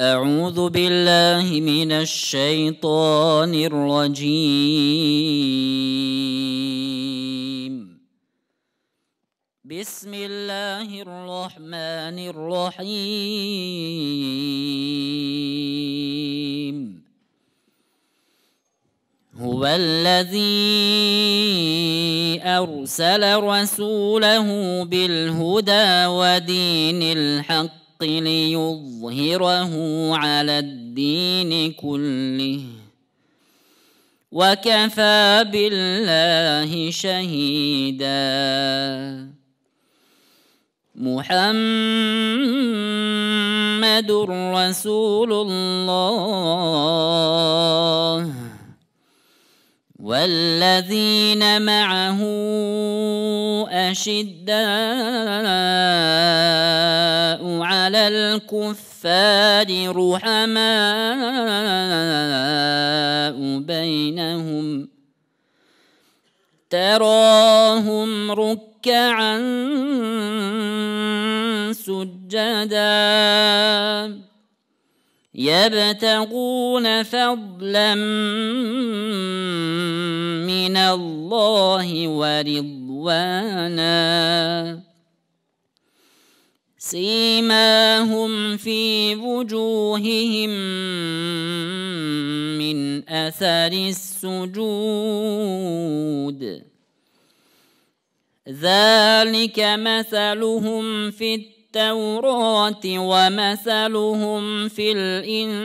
أعوذ بالله من الشيطان الرجيم. بسم الله الرحمن الرحيم. هو الذي أرسل رسوله بالهدى ودين الحق ليظهره على الدين كله. وكفى بالله شهيدا. محمد رسول الله. والذين معه أشداء. الكفار رحماء بينهم تراهم ركعا سجدا يبتغون فضلا من الله ورضوانا سيماهم في وجوههم من أثر السجود. ذلك مثلهم في التوراة ومثلهم في الإنجيل.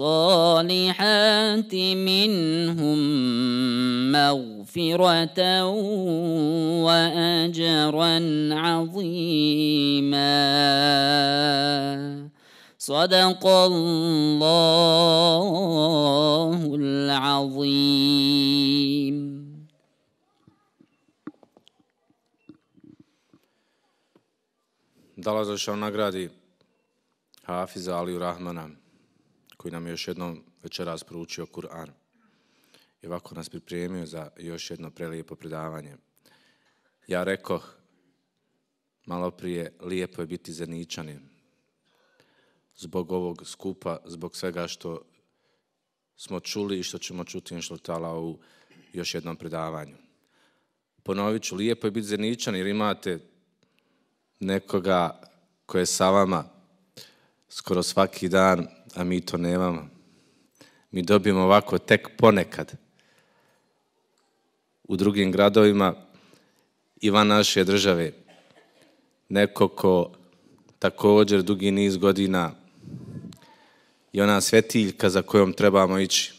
الصالحات منهم مغفرة وأجرا عظيما. صدق الله العظيم. دلازشان نگرادی حافظ علي رحمنم koji nam je još jednom večeras proučio Kur'an. I ovako nas pripremio za još jedno prelijepo predavanje. Ja rekoh, malo prije, lijepo je biti zaničanin zbog ovog skupa, zbog svega što smo čuli i što ćemo čuti inšlotala u još jednom predavanju. Ponovit ću, lijepo je biti zeničan jer imate nekoga koje je sa vama skoro svaki dan, a mi to nemamo. Mi dobijemo ovako tek ponekad u drugim gradovima i van naše države. Neko ko također dugi niz godina i ona svetiljka za kojom trebamo ići,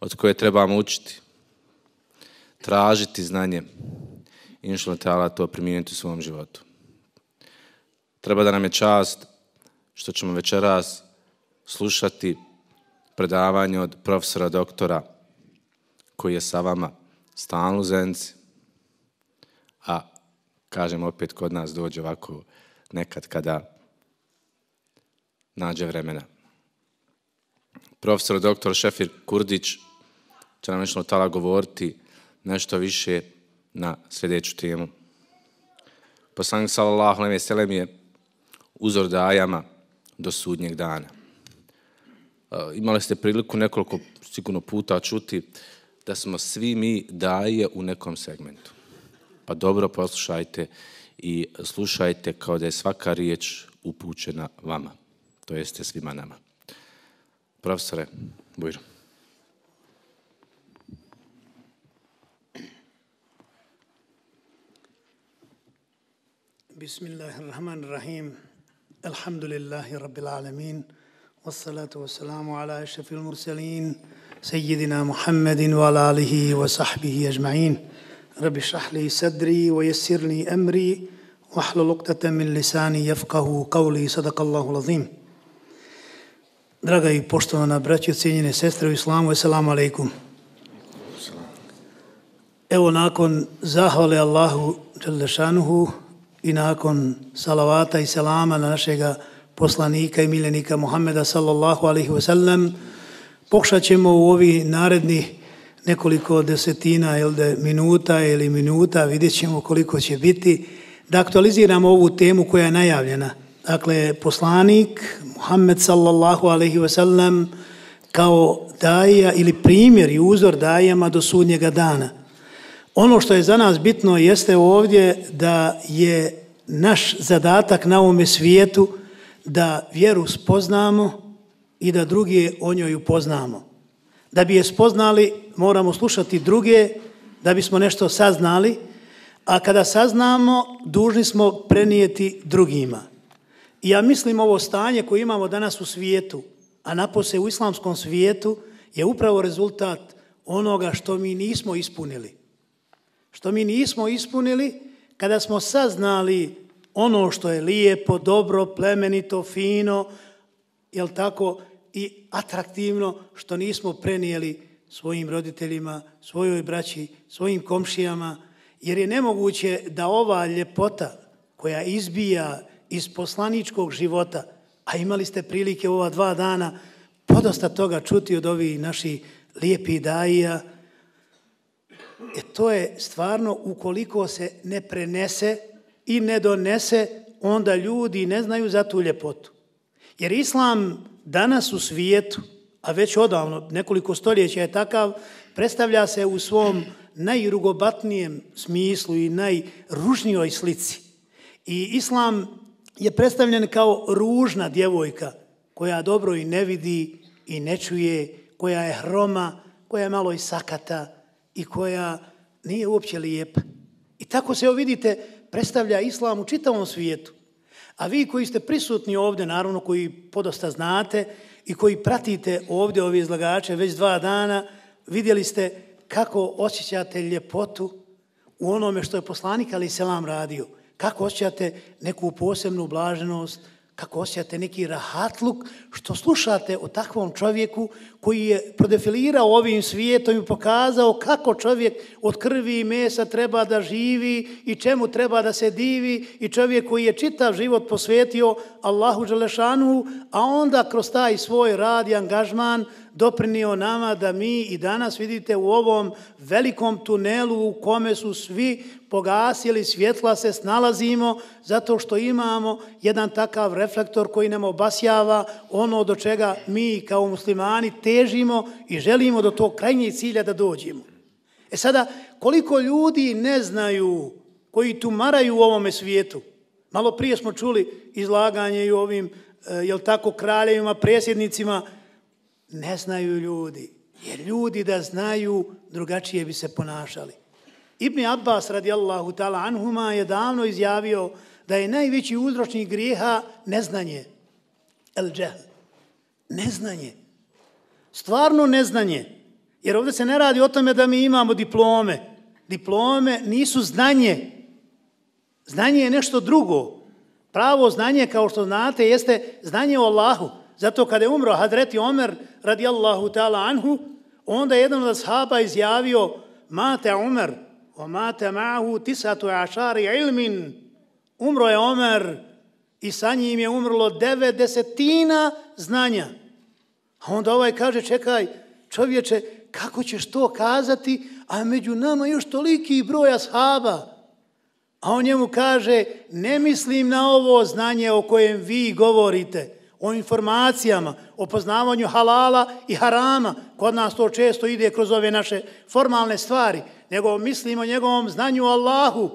od koje trebamo učiti, tražiti znanje, inšlo tala to primijeniti u svom životu. Treba da nam je čast što ćemo večeras slušati predavanje od profesora doktora koji je sa vama stalno zenci, a kažem opet kod nas dođe ovako nekad kada nađe vremena. Profesor doktor Šefir Kurdić će nam nešto tala govoriti nešto više na sljedeću temu. Poslanik sallallahu alejhi ve sellem je uzor dajama do sudnjeg dana. E, imali ste priliku nekoliko sigurno puta čuti da smo svi mi daje u nekom segmentu. Pa dobro poslušajte i slušajte kao da je svaka riječ upućena vama to jeste svima nama. Profesore, Bujro. Bismillahirrahmanirrahim. Alhamdulillahi rabbil alamin. Wassalatu wassalamu ala ashafil mursalin. Sayyidina Muhammedin wa ala alihi wa sahbihi ajma'in. رب اشرح لي صدري ويسر لي أمري واحلل عقدة من لساني يفقه قولي صدق الله العظيم Draga i poštovana braćo, cijenjene sestre u islamu, assalamu alaikum. Evo nakon zahvale Allahu Đalešanuhu i nakon salavata i selama na našega poslanika i miljenika Muhammeda sallallahu alaihi wasallam, pokušat ćemo u ovi naredni nekoliko desetina ili minuta ili minuta, vidjet ćemo koliko će biti, da aktualiziramo ovu temu koja je najavljena. Dakle, poslanik Muhammed sallallahu alaihi wasallam kao daja ili primjer i uzor dajama do sudnjega dana. Ono što je za nas bitno jeste ovdje da je naš zadatak na ovome svijetu da vjeru spoznamo i da druge o njoj upoznamo. Da bi je spoznali, moramo slušati druge, da bismo nešto saznali, a kada saznamo, dužni smo prenijeti drugima. I ja mislim ovo stanje koje imamo danas u svijetu, a napose u islamskom svijetu, je upravo rezultat onoga što mi nismo ispunili. Što mi nismo ispunili kada smo saznali ono što je lijepo, dobro, plemenito, fino, jel tako, i atraktivno, što nismo prenijeli svojim roditeljima, svojoj braći, svojim komšijama, jer je nemoguće da ova ljepota koja izbija iz poslaničkog života, a imali ste prilike ova dva dana podosta toga čuti od ovih naših lijepih dajija, e to je stvarno ukoliko se ne prenese i ne donese, onda ljudi ne znaju za tu ljepotu. Jer islam danas u svijetu, a već odavno, nekoliko stoljeća je takav, predstavlja se u svom najrugobatnijem smislu i najružnijoj slici. I islam je predstavljen kao ružna djevojka koja dobro i ne vidi i ne čuje, koja je hroma, koja je malo i sakata i koja nije uopće lijepa. I tako se, vidite, predstavlja islam u čitavom svijetu. A vi koji ste prisutni ovdje, naravno koji podosta znate i koji pratite ovdje ove izlagače već dva dana, vidjeli ste kako osjećate ljepotu u onome što je poslanik Ali Selam radio – kako osjećate neku posebnu blaženost, kako osjećate neki rahatluk, što slušate o takvom čovjeku koji je prodefilirao ovim svijetom i pokazao kako čovjek od krvi i mesa treba da živi i čemu treba da se divi i čovjek koji je čitav život posvetio Allahu Želešanu, a onda kroz taj svoj rad i angažman doprinio nama da mi i danas vidite u ovom velikom tunelu u kome su svi pogasili svjetla se snalazimo zato što imamo jedan takav reflektor koji nam obasjava ono do čega mi kao muslimani težimo i želimo do tog krajnjeg cilja da dođemo. E sada, koliko ljudi ne znaju koji tumaraju u ovome svijetu? Malo prije smo čuli izlaganje i ovim, e, jel tako, kraljevima, presjednicima. Ne znaju ljudi. Jer ljudi da znaju, drugačije bi se ponašali. Ibn Abbas radijallahu ta'ala anhuma je davno izjavio da je najveći uzročnik grijeha neznanje. El džehl. Neznanje. Stvarno neznanje. Jer ovdje se ne radi o tome da mi imamo diplome. Diplome nisu znanje. Znanje je nešto drugo. Pravo znanje, kao što znate, jeste znanje o Allahu. Zato kada je umro Hadreti Omer radijallahu ta'ala anhu, onda je jedan od sahaba izjavio Mate Omer, o mate ma'ahu tisatu ašari ilmin. Umro je Omer i sa njim je umrlo devedesetina znanja. A onda ovaj kaže, čekaj, čovječe, kako ćeš to kazati, a među nama još toliki broj ashaba. A on njemu kaže, ne mislim na ovo znanje o kojem vi govorite, o informacijama, o poznavanju halala i harama. Kod nas to često ide kroz ove naše formalne stvari nego mislimo o njegovom znanju Allahu.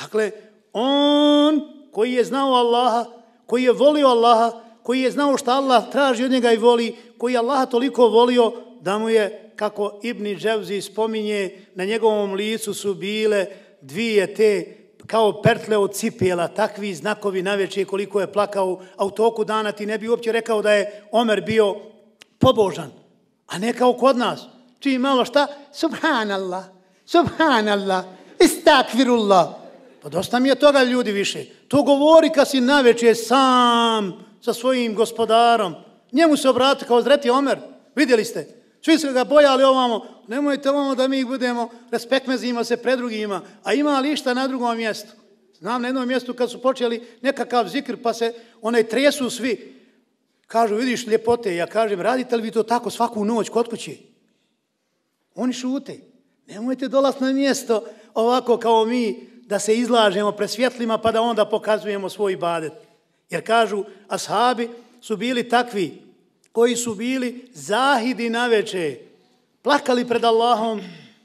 Dakle, on koji je znao Allaha, koji je volio Allaha, koji je znao šta Allah traži od njega i voli, koji je Allaha toliko volio da mu je, kako Ibni Dževzi spominje, na njegovom licu su bile dvije te kao pertle od cipjela, takvi znakovi naveče koliko je plakao, a u toku dana ti ne bi uopće rekao da je Omer bio pobožan, a ne kao kod nas. Čiji malo šta? Subhanallah. Subhanallah. Istakvirullah. Pa dosta mi je toga ljudi više. To govori kad si naveče sam sa svojim gospodarom. Njemu se obrati kao zreti Omer. Vidjeli ste? Svi su ga bojali ovamo. Nemojte ovamo da mi budemo respektmezima se pred drugima. A ima lišta na drugom mjestu? Znam na jednom mjestu kad su počeli nekakav zikr pa se onaj tresu svi. Kažu, vidiš ljepote. Ja kažem, radite li vi to tako svaku noć kod kuće? Oni šute. Nemojte dolaz na mjesto ovako kao mi da se izlažemo pred svjetlima pa da onda pokazujemo svoj ibadet. Jer kažu, ashabi su bili takvi koji su bili zahidi na veče, plakali pred Allahom,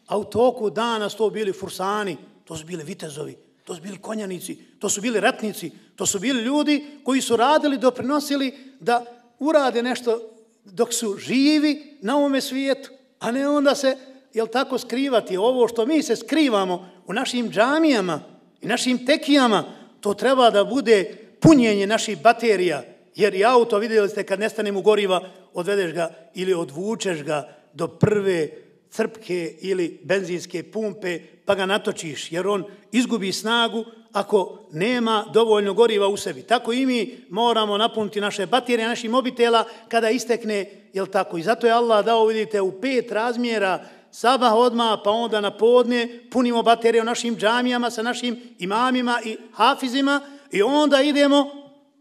a u toku dana su to bili fursani, to su bili vitezovi, to su bili konjanici, to su bili ratnici, to su bili ljudi koji su radili, doprinosili da urade nešto dok su živi na ovome svijetu, a ne onda se, jel tako, skrivati. Ovo što mi se skrivamo u našim džamijama i našim tekijama, to treba da bude punjenje naših baterija, jer i auto, vidjeli ste, kad nestane mu goriva, odvedeš ga ili odvučeš ga do prve crpke ili benzinske pumpe, pa ga natočiš, jer on izgubi snagu ako nema dovoljno goriva u sebi. Tako i mi moramo napuniti naše baterije, naših mobitela, kada istekne, jel tako? I zato je Allah dao, vidite, u pet razmjera sabah odma, pa onda na podne, punimo baterije u našim džamijama sa našim imamima i hafizima i onda idemo,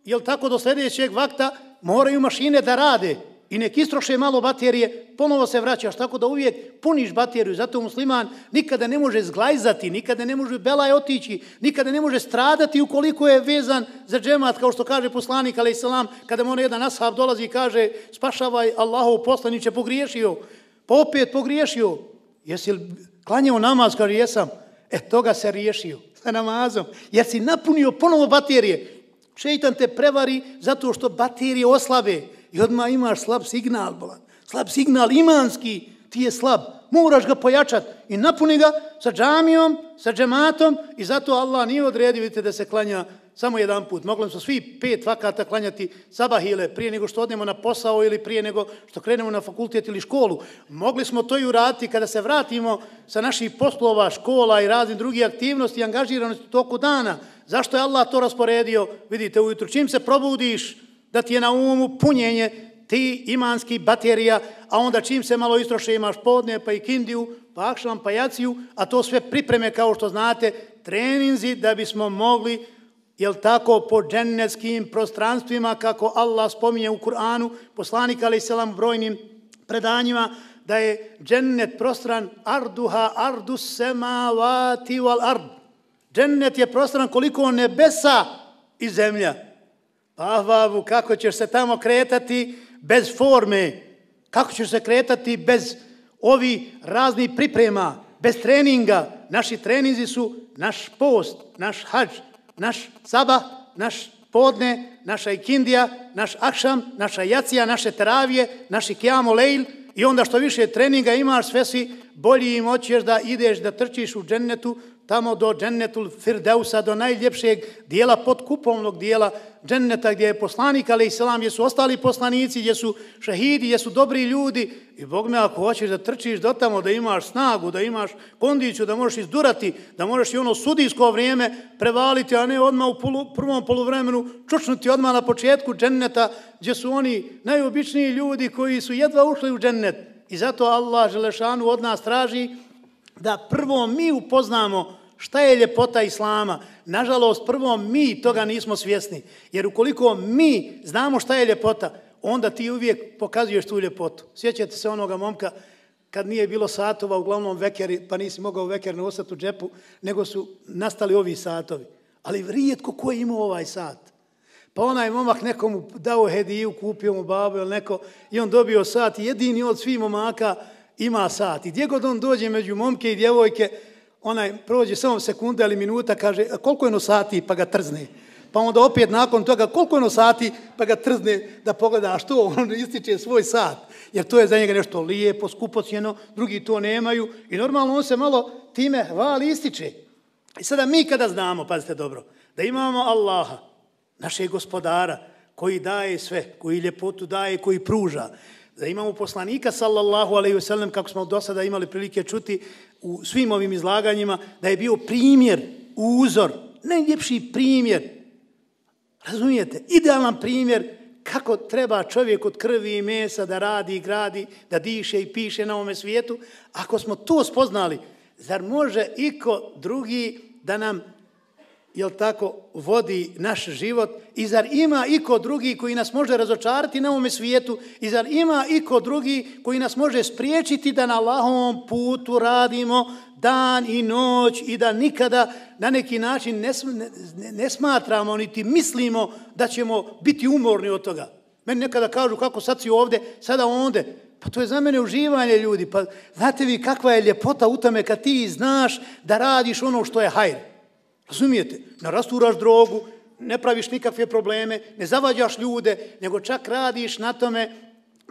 jel tako, do sljedećeg vakta moraju mašine da rade i nek istroše malo baterije, ponovo se vraćaš, tako da uvijek puniš bateriju. Zato musliman nikada ne može zglajzati, nikada ne može belaj otići, nikada ne može stradati ukoliko je vezan za džemat, kao što kaže poslanik, ali salam, kada mu ono jedan ashab dolazi i kaže, spašavaj Allahov poslaniće, pogriješio, pa opet pogriješio. Jesi li klanjao namaz, kaže, jesam. E, toga se riješio sa namazom. Jer si napunio ponovo baterije. Šeitan te prevari zato što baterije oslabe. I odmah imaš slab signal, bolan. Slab signal imanski, ti je slab. Moraš ga pojačati i napuni ga sa džamijom, sa džematom i zato Allah nije odredio, vidite, da se klanja samo jedan put. Mogli smo svi pet vakata klanjati sabahile prije nego što odnemo na posao ili prije nego što krenemo na fakultet ili školu. Mogli smo to i uraditi kada se vratimo sa naših poslova, škola i raznih drugih aktivnosti i angažiranosti toku dana. Zašto je Allah to rasporedio? Vidite, ujutru čim se probudiš da ti je na umu punjenje ti imanski baterija, a onda čim se malo istroše imaš podne, pa i kindiju, pa akšavam, pa jaciju, a to sve pripreme, kao što znate, treninzi da bismo mogli jel tako, po džennetskim prostranstvima, kako Allah spominje u Kur'anu, poslanik, ali selam, brojnim predanjima, da je džennet prostran arduha ardu semavati wal ard. Džennet je prostran koliko nebesa i zemlja. Pa, babu, kako ćeš se tamo kretati bez forme? Kako ćeš se kretati bez ovi razni priprema, bez treninga? Naši treninzi su naš post, naš hađ, naš sabah, naš podne, naša ikindija, naš akšam, naša jacija, naše teravije, naši kijamo lejl i onda što više treninga imaš, sve si bolji i moćeš da ideš, da trčiš u džennetu, tamo do džennetul firdeusa, do najljepšeg dijela, podkupovnog dijela dženneta gdje je poslanik, ali i selam, gdje su ostali poslanici, gdje su šahidi, gdje su dobri ljudi. I Bog me, ako hoćeš da trčiš do tamo, da imaš snagu, da imaš kondiciju, da možeš izdurati, da možeš i ono sudijsko vrijeme prevaliti, a ne odmah u polu, prvom poluvremenu čučnuti odmah na početku dženneta, gdje su oni najobičniji ljudi koji su jedva ušli u džennet. I zato Allah Želešanu od nas traži da prvo mi upoznamo šta je ljepota Islama. Nažalost, prvo mi toga nismo svjesni. Jer ukoliko mi znamo šta je ljepota, onda ti uvijek pokazuješ tu ljepotu. Sjećate se onoga momka kad nije bilo satova, uglavnom vekeri, pa nisi mogao veker ne ostati u džepu, nego su nastali ovi satovi. Ali rijetko ko je imao ovaj sat. Pa onaj momak nekomu dao hediju, kupio mu babu ili neko, i on dobio sat. Jedini od svih momaka ima sat. I gdje god on dođe među momke i djevojke, onaj prođe samo sekunda ili minuta, kaže koliko je no sati, pa ga trzne. Pa onda opet nakon toga koliko je no sati, pa ga trzne da pogleda što on ističe svoj sat. Jer to je za njega nešto lijepo, skupocjeno, drugi to nemaju. I normalno on se malo time hvali ističe. I sada mi kada znamo, pazite dobro, da imamo Allaha, našeg gospodara, koji daje sve, koji ljepotu daje, koji pruža, da imamo poslanika sallallahu alejhi wasallam kako smo do sada imali prilike čuti u svim ovim izlaganjima, da je bio primjer, uzor, najljepši primjer, razumijete, idealan primjer kako treba čovjek od krvi i mesa da radi i gradi, da diše i piše na ovome svijetu. Ako smo to spoznali, zar može iko drugi da nam jel tako, vodi naš život i zar ima iko drugi koji nas može razočarati na ovome svijetu i zar ima iko drugi koji nas može spriječiti da na Allahovom putu radimo dan i noć i da nikada na neki način ne, ne, ne smatramo niti mislimo da ćemo biti umorni od toga. Meni nekada kažu kako sad si ovde, sada onde. Pa to je za mene uživanje ljudi. Pa znate vi kakva je ljepota u tome kad ti znaš da radiš ono što je hajr. Razumijete? Ne rasturaš drogu, ne praviš nikakve probleme, ne zavađaš ljude, nego čak radiš na tome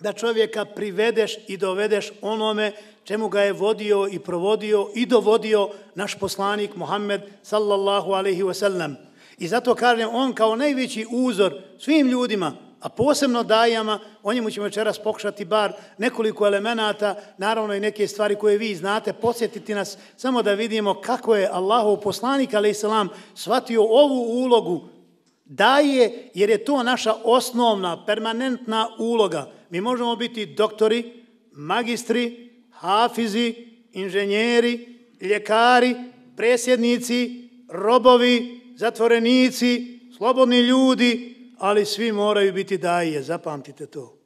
da čovjeka privedeš i dovedeš onome čemu ga je vodio i provodio i dovodio naš poslanik Muhammed sallallahu alaihi wasallam. I zato kažem, on kao najveći uzor svim ljudima, a posebno dajama, o njemu ćemo večeras pokušati bar nekoliko elemenata, naravno i neke stvari koje vi znate, posjetiti nas samo da vidimo kako je Allahov poslanik, ali islam, shvatio ovu ulogu daje, jer je to naša osnovna, permanentna uloga. Mi možemo biti doktori, magistri, hafizi, inženjeri, ljekari, presjednici, robovi, zatvorenici, slobodni ljudi, ali svi moraju biti daje, zapamtite to.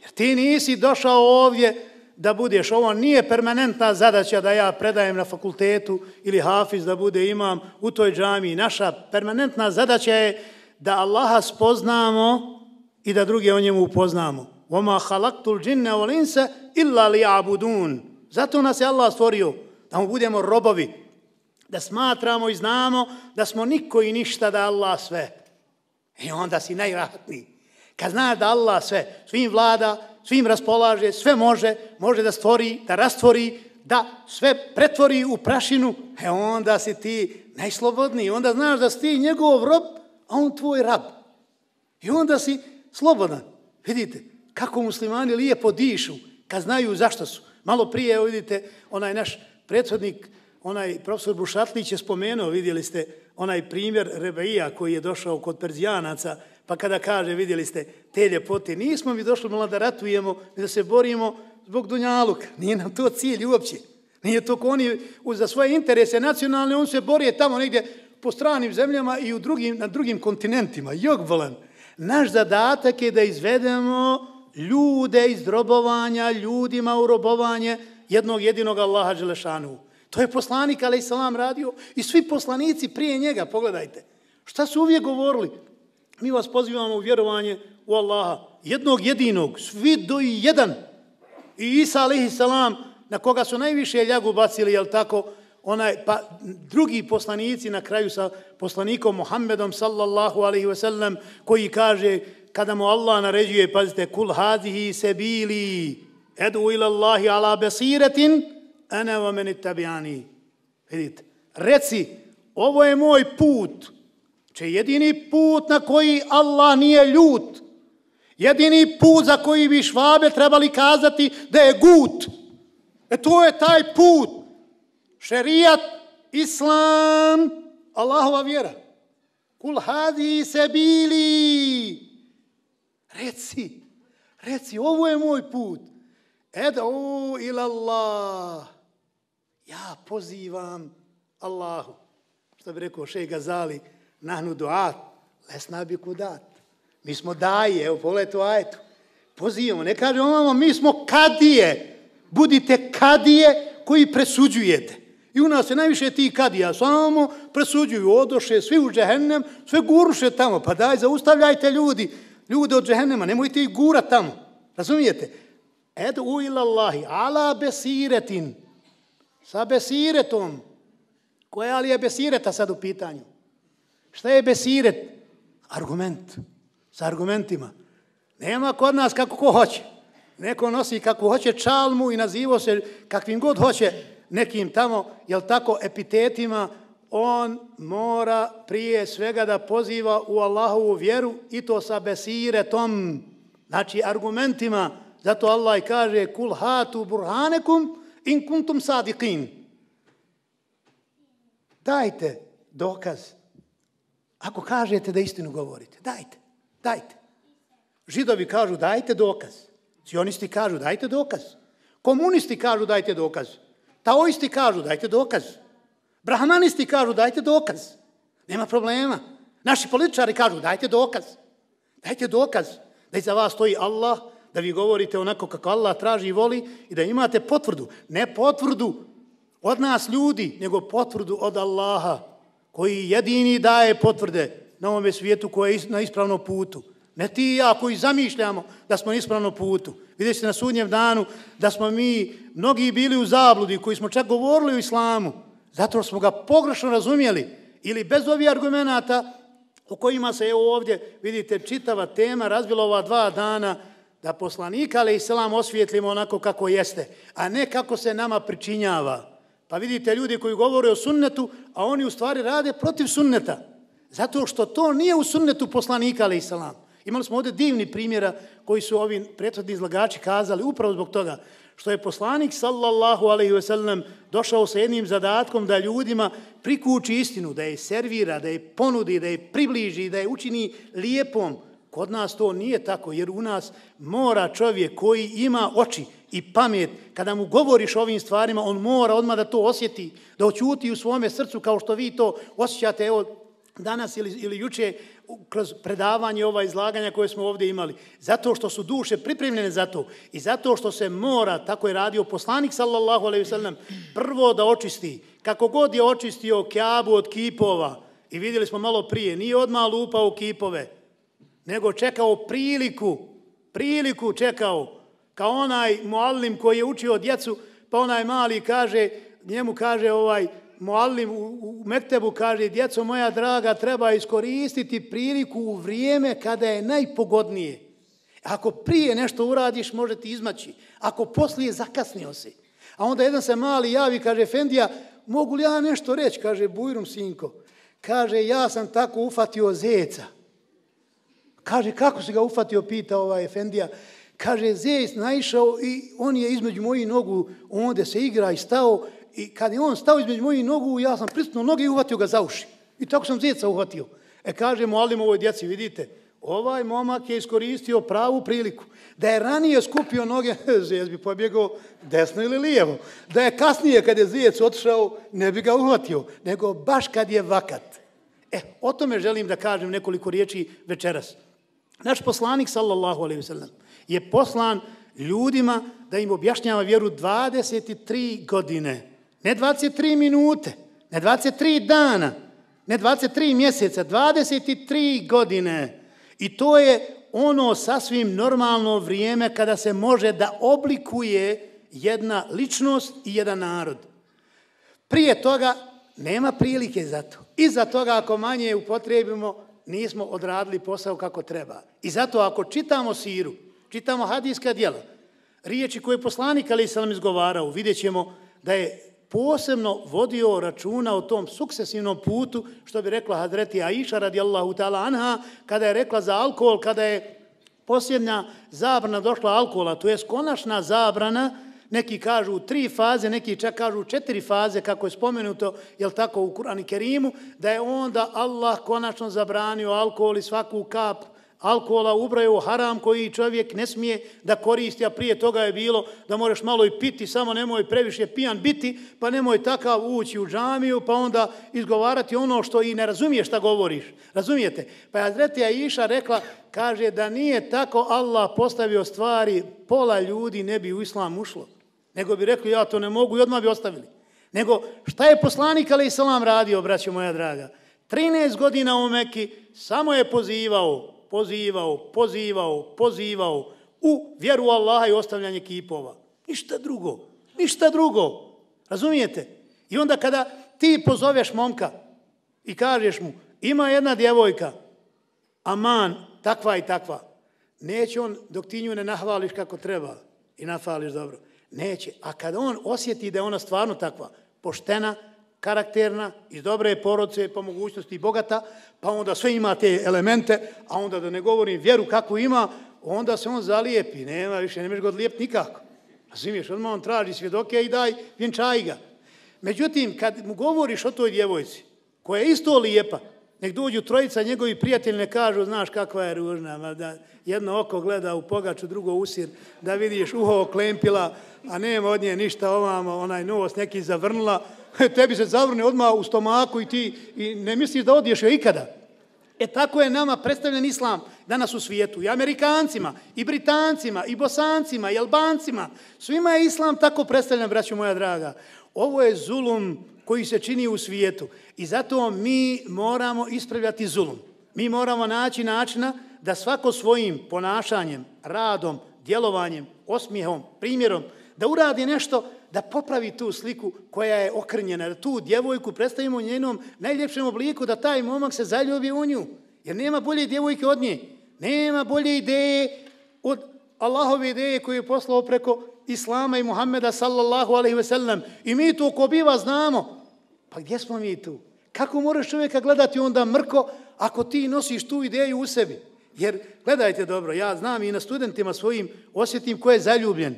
Jer ti nisi došao ovdje da budeš, ovo nije permanentna zadaća da ja predajem na fakultetu ili hafiz da bude imam u toj džami. Naša permanentna zadaća je da Allaha spoznamo i da druge o njemu upoznamo. وَمَا خَلَقْتُ الْجِنَّ وَلِنْسَ إِلَّا لِيَعْبُدُونَ Zato nas je Allah stvorio da mu budemo robovi, da smatramo i znamo da smo niko i ništa da Allah sve. I onda si najrahatniji. Kad znaš da Allah sve, svim vlada, svim raspolaže, sve može, može da stvori, da rastvori, da sve pretvori u prašinu, e onda si ti najslobodniji. Onda znaš da si ti njegov rob, a on tvoj rab. I onda si slobodan. Vidite, kako muslimani lijepo dišu kad znaju zašto su. Malo prije, vidite, onaj naš prethodnik, onaj profesor Bušatlić je spomenuo, vidjeli ste, onaj primjer Rebeija koji je došao kod Perzijanaca, pa kada kaže, vidjeli ste, te ljepote, nismo mi došli malo da ratujemo, da se borimo zbog Dunjaluka. Nije nam to cilj uopće. Nije to ko oni za svoje interese nacionalne, on se borije tamo negdje po stranim zemljama i u drugim, na drugim kontinentima. Jogbolan. Naš zadatak je da izvedemo ljude iz robovanja, ljudima u robovanje jednog jedinog Allaha Đelešanu. To je poslanik, ali salam radio, i svi poslanici prije njega, pogledajte. Šta su uvijek govorili? Mi vas pozivamo u vjerovanje u Allaha, jednog jedinog, svi do i jedan. I Isa, alaihi salam, na koga su najviše ljagu bacili, jel tako, onaj, pa drugi poslanici na kraju sa poslanikom Muhammedom, sallallahu alaihi wasallam, koji kaže, kada mu Allah naređuje, pazite, kul hadihi sebili, edu ila Allahi ala besiretin, ene wa meni tabijani. Vidite, reci, ovo je moj put. Če jedini put na koji Allah nije ljut. Jedini put za koji bi švabe trebali kazati da je gut. E to je taj put. Šerijat, islam, Allahova vjera. Kul hadi se bili. Reci, reci, ovo je moj put. Edu ila Allah ja pozivam Allahu. Što bi rekao šej Gazali, nahnu duat, lesna bi kudat. Mi smo daje, evo pogledajte u ajetu. Pozivamo, ne kaže ovamo, mi smo kadije. Budite kadije koji presuđujete. I u nas je najviše ti kadija, samo presuđuju, odoše svi u džehennem, sve guruše tamo. Pa daj, zaustavljajte ljudi, ljude od džehennema, nemojte ih gura tamo. Razumijete? Edu ila Allahi, ala besiretin, sa besiretom. Koja li je besireta sad u pitanju? Šta je besiret? Argument. Sa argumentima. Nema kod nas kako ko hoće. Neko nosi kako hoće čalmu i nazivo se kakvim god hoće nekim tamo, jel tako, epitetima, on mora prije svega da poziva u Allahovu vjeru i to sa besiretom, znači argumentima. Zato Allah kaže, kul hatu burhanekum, in kuntum sadiqin. dajte dokaz. Ako kažete da istinu govorite, dajte, dajte. Židovi kažu dajte dokaz. Cionisti kažu dajte dokaz. Komunisti kažu dajte dokaz. Taoisti kažu dajte dokaz. Brahmanisti kažu dajte dokaz. Nema problema. Naši političari kažu dajte dokaz. Dajte dokaz da iza vas stoji Allah, da vi govorite onako kako Allah traži i voli i da imate potvrdu. Ne potvrdu od nas ljudi, nego potvrdu od Allaha, koji jedini daje potvrde na ovome svijetu koje je na ispravnom putu. Ne ti i ja koji zamišljamo da smo na ispravnom putu. Vidite na sudnjem danu da smo mi mnogi bili u zabludi, koji smo čak govorili o islamu, zato smo ga pogrešno razumijeli ili bez ovih argumenta o kojima se je ovdje, vidite, čitava tema razbila ova dva dana, da poslanika, ali i selam, osvijetlimo onako kako jeste, a ne kako se nama pričinjava. Pa vidite ljudi koji govore o sunnetu, a oni u stvari rade protiv sunneta. Zato što to nije u sunnetu poslanika, ali i selam. Imali smo ovdje divni primjera koji su ovi prethodni izlagači kazali upravo zbog toga što je poslanik sallallahu alaihi ve sellem došao sa jednim zadatkom da ljudima prikuči istinu, da je servira, da je ponudi, da je približi, da je učini lijepom. Kod nas to nije tako, jer u nas mora čovjek koji ima oči i pamet, kada mu govoriš o ovim stvarima, on mora odmah da to osjeti, da oćuti u svome srcu kao što vi to osjećate, evo, danas ili, ili juče kroz predavanje ova izlaganja koje smo ovdje imali. Zato što su duše pripremljene za to i zato što se mora, tako je radio poslanik sallallahu alaihi sallam, prvo da očisti. Kako god je očistio kjabu od kipova i vidjeli smo malo prije, nije odmah lupao kipove, nego čekao priliku, priliku čekao, kao onaj muallim koji je učio djecu, pa onaj mali kaže, njemu kaže ovaj, Muallim u, u Mektebu kaže, djeco moja draga, treba iskoristiti priliku u vrijeme kada je najpogodnije. Ako prije nešto uradiš, može ti izmaći. Ako poslije, zakasnio si. A onda jedan se mali javi, kaže, Fendija, mogu li ja nešto reći? Kaže, Bujrum, sinko. Kaže, ja sam tako ufatio zeca. Kaže, kako se ga ufatio, pita ovaj Efendija. Kaže, Zejs naišao i on je između mojih nogu, onda se igra i stao I kad je on stao između mojih nogu, ja sam pristupno noge i uhvatio ga za uši. I tako sam zeca uhvatio. E kaže mu Alim ovoj djeci, vidite, ovaj momak je iskoristio pravu priliku. Da je ranije skupio noge, zec bi pobjegao desno ili lijevo. Da je kasnije, kad je zec otišao, ne bi ga uhvatio, Nego baš kad je vakat. E, o tome želim da kažem nekoliko riječi večeras. Naš poslanik, sallallahu alaihi sallam, je poslan ljudima da im objašnjava vjeru 23 godine. Ne 23 minute, ne 23 dana, ne 23 mjeseca, 23 godine. I to je ono sasvim normalno vrijeme kada se može da oblikuje jedna ličnost i jedan narod. Prije toga nema prilike za to. I za toga ako manje upotrebimo, nismo odradili posao kako treba. I zato ako čitamo siru, čitamo hadijska djela, riječi koje je poslanik Ali Salam izgovarao, vidjet ćemo da je posebno vodio računa o tom sukcesivnom putu, što bi rekla Hadreti Aisha radijallahu ta'ala anha, kada je rekla za alkohol, kada je posljednja zabrana došla alkohola, to je konačna zabrana, neki kažu tri faze, neki čak kažu četiri faze, kako je spomenuto, jel tako, u Kurani Kerimu, da je onda Allah konačno zabranio alkohol i svaku kap alkohola ubraju haram koji čovjek ne smije da koristi, a prije toga je bilo da možeš malo i piti, samo nemoj previše pijan biti, pa nemoj takav ući u džamiju, pa onda izgovarati ono što i ne razumiješ šta govoriš. Razumijete? Pa je Iša rekla, kaže da nije tako Allah postavio stvari, pola ljudi ne bi u islam ušlo. Nego bi rekli, ja to ne mogu i odmah bi ostavili. Nego šta je poslanik Ali Salam radio, braćo moja draga? 13 godina u Meki samo je pozivao pozivao, pozivao, pozivao u vjeru Allaha i ostavljanje kipova. Ništa drugo. Ništa drugo. Razumijete? I onda kada ti pozoveš momka i kažeš mu, ima jedna djevojka, aman, takva i takva, neće on, dok ti nju ne nahvališ kako treba i nahvališ dobro, neće. A kada on osjeti da je ona stvarno takva, poštena, karakterna, iz dobre porodce, po mogućnosti bogata, pa onda sve ima te elemente, a onda da ne govorim vjeru kako ima, onda se on zalijepi, nema više, ne možeš ga odlijepiti nikako. Razumiješ, odmah on traži svjedoke i daj, vjenčaj ga. Međutim, kad mu govoriš o toj djevojci, koja je isto lijepa, nek dođu trojica njegovi prijatelji ne kažu, znaš kakva je ružna, ma da jedno oko gleda u pogaču, drugo usir, da vidiš uho klempila, a nema od nje ništa ovamo, onaj nos neki zavrnula, e, tebi se zavrne odmah u stomaku i ti i ne misliš da odješ joj ikada. E tako je nama predstavljen islam danas u svijetu. I Amerikancima, i Britancima, i Bosancima, i Albancima. Svima je islam tako predstavljen, braću moja draga. Ovo je zulum koji se čini u svijetu. I zato mi moramo ispravljati zulum. Mi moramo naći načina da svako svojim ponašanjem, radom, djelovanjem, osmijehom, primjerom, da uradi nešto da popravi tu sliku koja je okrnjena, da tu djevojku predstavimo u njenom najljepšem obliku, da taj momak se zaljubi u nju. Jer nema bolje djevojke od nje. Nema bolje ideje od Allahove ideje koju je poslao preko Islama i Muhammeda sallallahu alaihi ve sellem. I mi to ko biva znamo. Pa gdje smo mi tu? Kako moraš čovjeka gledati onda mrko ako ti nosiš tu ideju u sebi? Jer, gledajte dobro, ja znam i na studentima svojim osjetim ko je zaljubljen.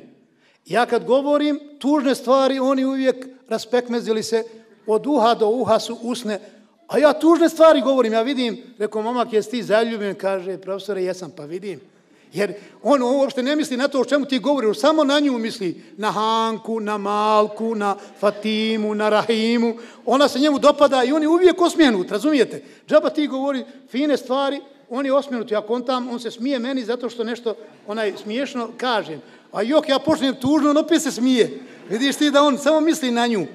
Ja kad govorim tužne stvari, oni uvijek raspekmezili se od uha do uha su usne. A ja tužne stvari govorim, ja vidim, rekao, momak, jesi ti zaljubljen? Kaže, profesore, jesam, pa vidim. Jer on uopšte ne misli na to o čemu ti govoriš, samo na nju misli, na Hanku, na Malku, na Fatimu, na Rahimu. Ona se njemu dopada i on je uvijek osmijenut, razumijete? Džaba ti govori fine stvari, on je osmijenut, ja kontam, on se smije meni zato što nešto onaj smiješno kažem. A jok, ja počnem tužno, on opet se smije. Vidiš ti da on samo misli na nju.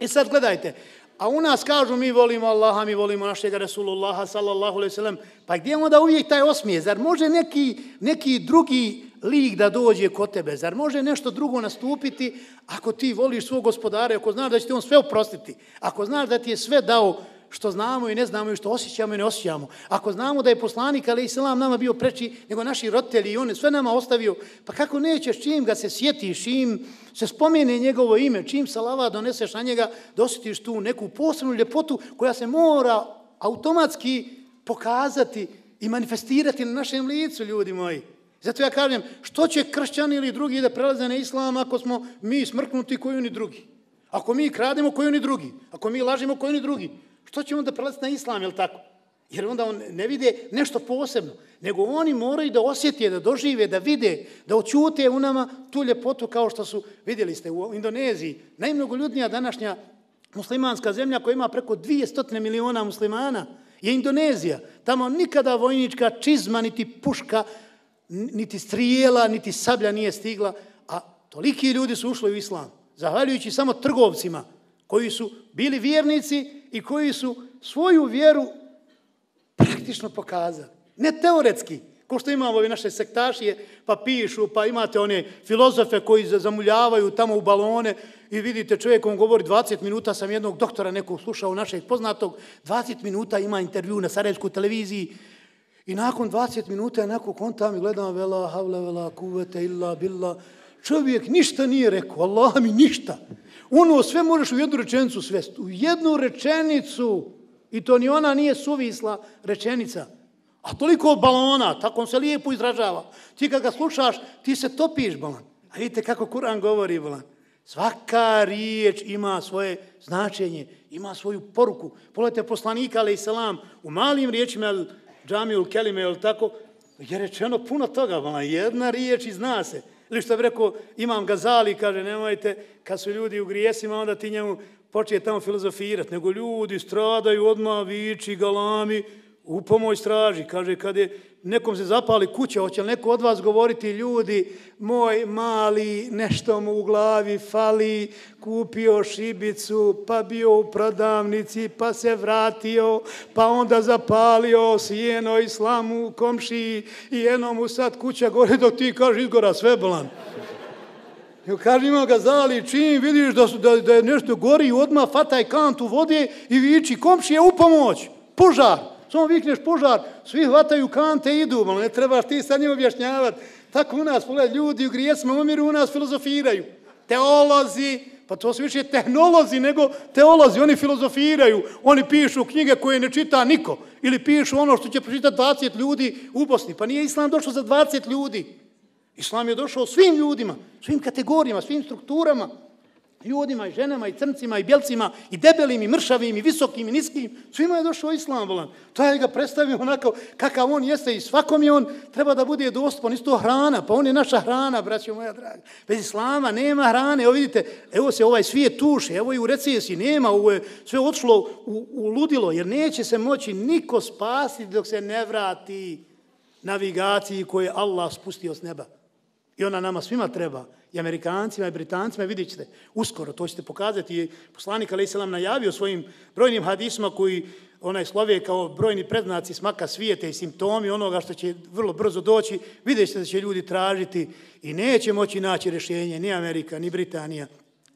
I sad gledajte, a u nas kažu mi volimo Allaha, mi volimo našeg Resulullaha sallallahu alaihi sallam, pa gdje onda uvijek taj osmije? Zar može neki, neki drugi lik da dođe kod tebe? Zar može nešto drugo nastupiti ako ti voliš svog gospodara, ako znaš da će ti on sve oprostiti, ako znaš da ti je sve dao što znamo i ne znamo i što osjećamo i ne osjećamo. Ako znamo da je poslanik, ali islam nama bio preči nego naši roditelji i on sve nama ostavio, pa kako nećeš čim ga se sjetiš, čim se spomene njegovo ime, čim salava doneseš na njega, da osjetiš tu neku posebnu ljepotu koja se mora automatski pokazati i manifestirati na našem licu, ljudi moji. Zato ja kažem, što će kršćani ili drugi da prelaze na islam ako smo mi smrknuti koji oni drugi? Ako mi krademo koji oni drugi? Ako mi lažimo koji oni drugi? Što će onda prelaziti na islam, je tako? Jer onda on ne vide nešto posebno, nego oni moraju da osjetije, da dožive, da vide, da očute u nama tu ljepotu kao što su, vidjeli ste, u Indoneziji, najmnogoljudnija današnja muslimanska zemlja koja ima preko 200 miliona muslimana, je Indonezija. Tamo nikada vojnička čizma, niti puška, niti strijela, niti sablja nije stigla, a toliki ljudi su ušli u islam, zahvaljujući samo trgovcima koji su bili vjernici i koji su svoju vjeru praktično pokazali. Ne teoretski, ko što imamo ove naše sektašije, pa pišu, pa imate one filozofe koji zamuljavaju tamo u balone i vidite čovjek on govori 20 minuta, sam jednog doktora nekog slušao našeg poznatog, 20 minuta ima intervju na Sarajevskoj televiziji i nakon 20 minuta je nekog on tam i gledam vela, havla, vela, kuvete, illa, billa, čovjek ništa nije rekao, Allah mi ništa. Ono sve možeš u jednu rečenicu svesti. U jednu rečenicu. I to ni ona nije suvisla rečenica. A toliko balona, tako on se lijepo izražava. Ti kad ga slušaš, ti se topiš balon. A vidite kako Kur'an govori balon. Svaka riječ ima svoje značenje, ima svoju poruku. Pogledajte poslanika, ali i selam, u malim riječima, džamiju, kelime, ili tako, je rečeno puno toga, balon. jedna riječ i zna se. Ili što bi rekao, imam gazali, kaže, nemojte, kad su ljudi u grijesima, onda ti njemu počeje tamo filozofirati. Nego ljudi stradaju odmah, viči, galami, u pomoć straži. Kaže, kad je nekom se zapali kuća, hoće li neko od vas govoriti, ljudi, moj mali, nešto mu u glavi fali, kupio šibicu, pa bio u prodavnici, pa se vratio, pa onda zapalio sjeno slamu u komši i jedno mu sad kuća gore dok ti kaže izgora sve bolan. Kaže, ima ga zali, čim vidiš da, su, da, da je nešto gori, odmah fataj kant u vode i viči, komši je u pomoć, požar. Samo vikneš požar, svi hvataju kante i idu, malo ne trebaš ti sad njim objašnjavati. Tako u nas, pogledaj, ljudi u grijesima umiru, u nas filozofiraju. Teolozi, pa to su više tehnolozi nego teolozi, oni filozofiraju, oni pišu knjige koje ne čita niko, ili pišu ono što će pročitati 20 ljudi u Bosni. Pa nije Islam došao za 20 ljudi. Islam je došao svim ljudima, svim kategorijama, svim strukturama ljudima, i ženama, i crncima, i bjelcima, i debelim, i mršavim, i visokim, i niskim. Svima je došao islam, volan. To je ga predstavio onako kakav on jeste i svakom je on treba da bude dostupan. Isto hrana, pa on je naša hrana, braćo moja draga. Bez islama nema hrane. Evo vidite, evo se ovaj svijet tuše, evo i u recesiji nema, ovo je sve odšlo u, u ludilo, jer neće se moći niko spasiti dok se ne vrati navigaciji koje Allah spustio s neba. I ona nama svima treba, i Amerikancima, i Britancima, vidjet ćete, uskoro, to ćete pokazati. I poslanik Ali Selam najavio svojim brojnim hadisma koji onaj slovije kao brojni predznaci smaka svijete i simptomi onoga što će vrlo brzo doći, vidjet ćete da će ljudi tražiti i neće moći naći rješenje ni Amerika, ni Britanija,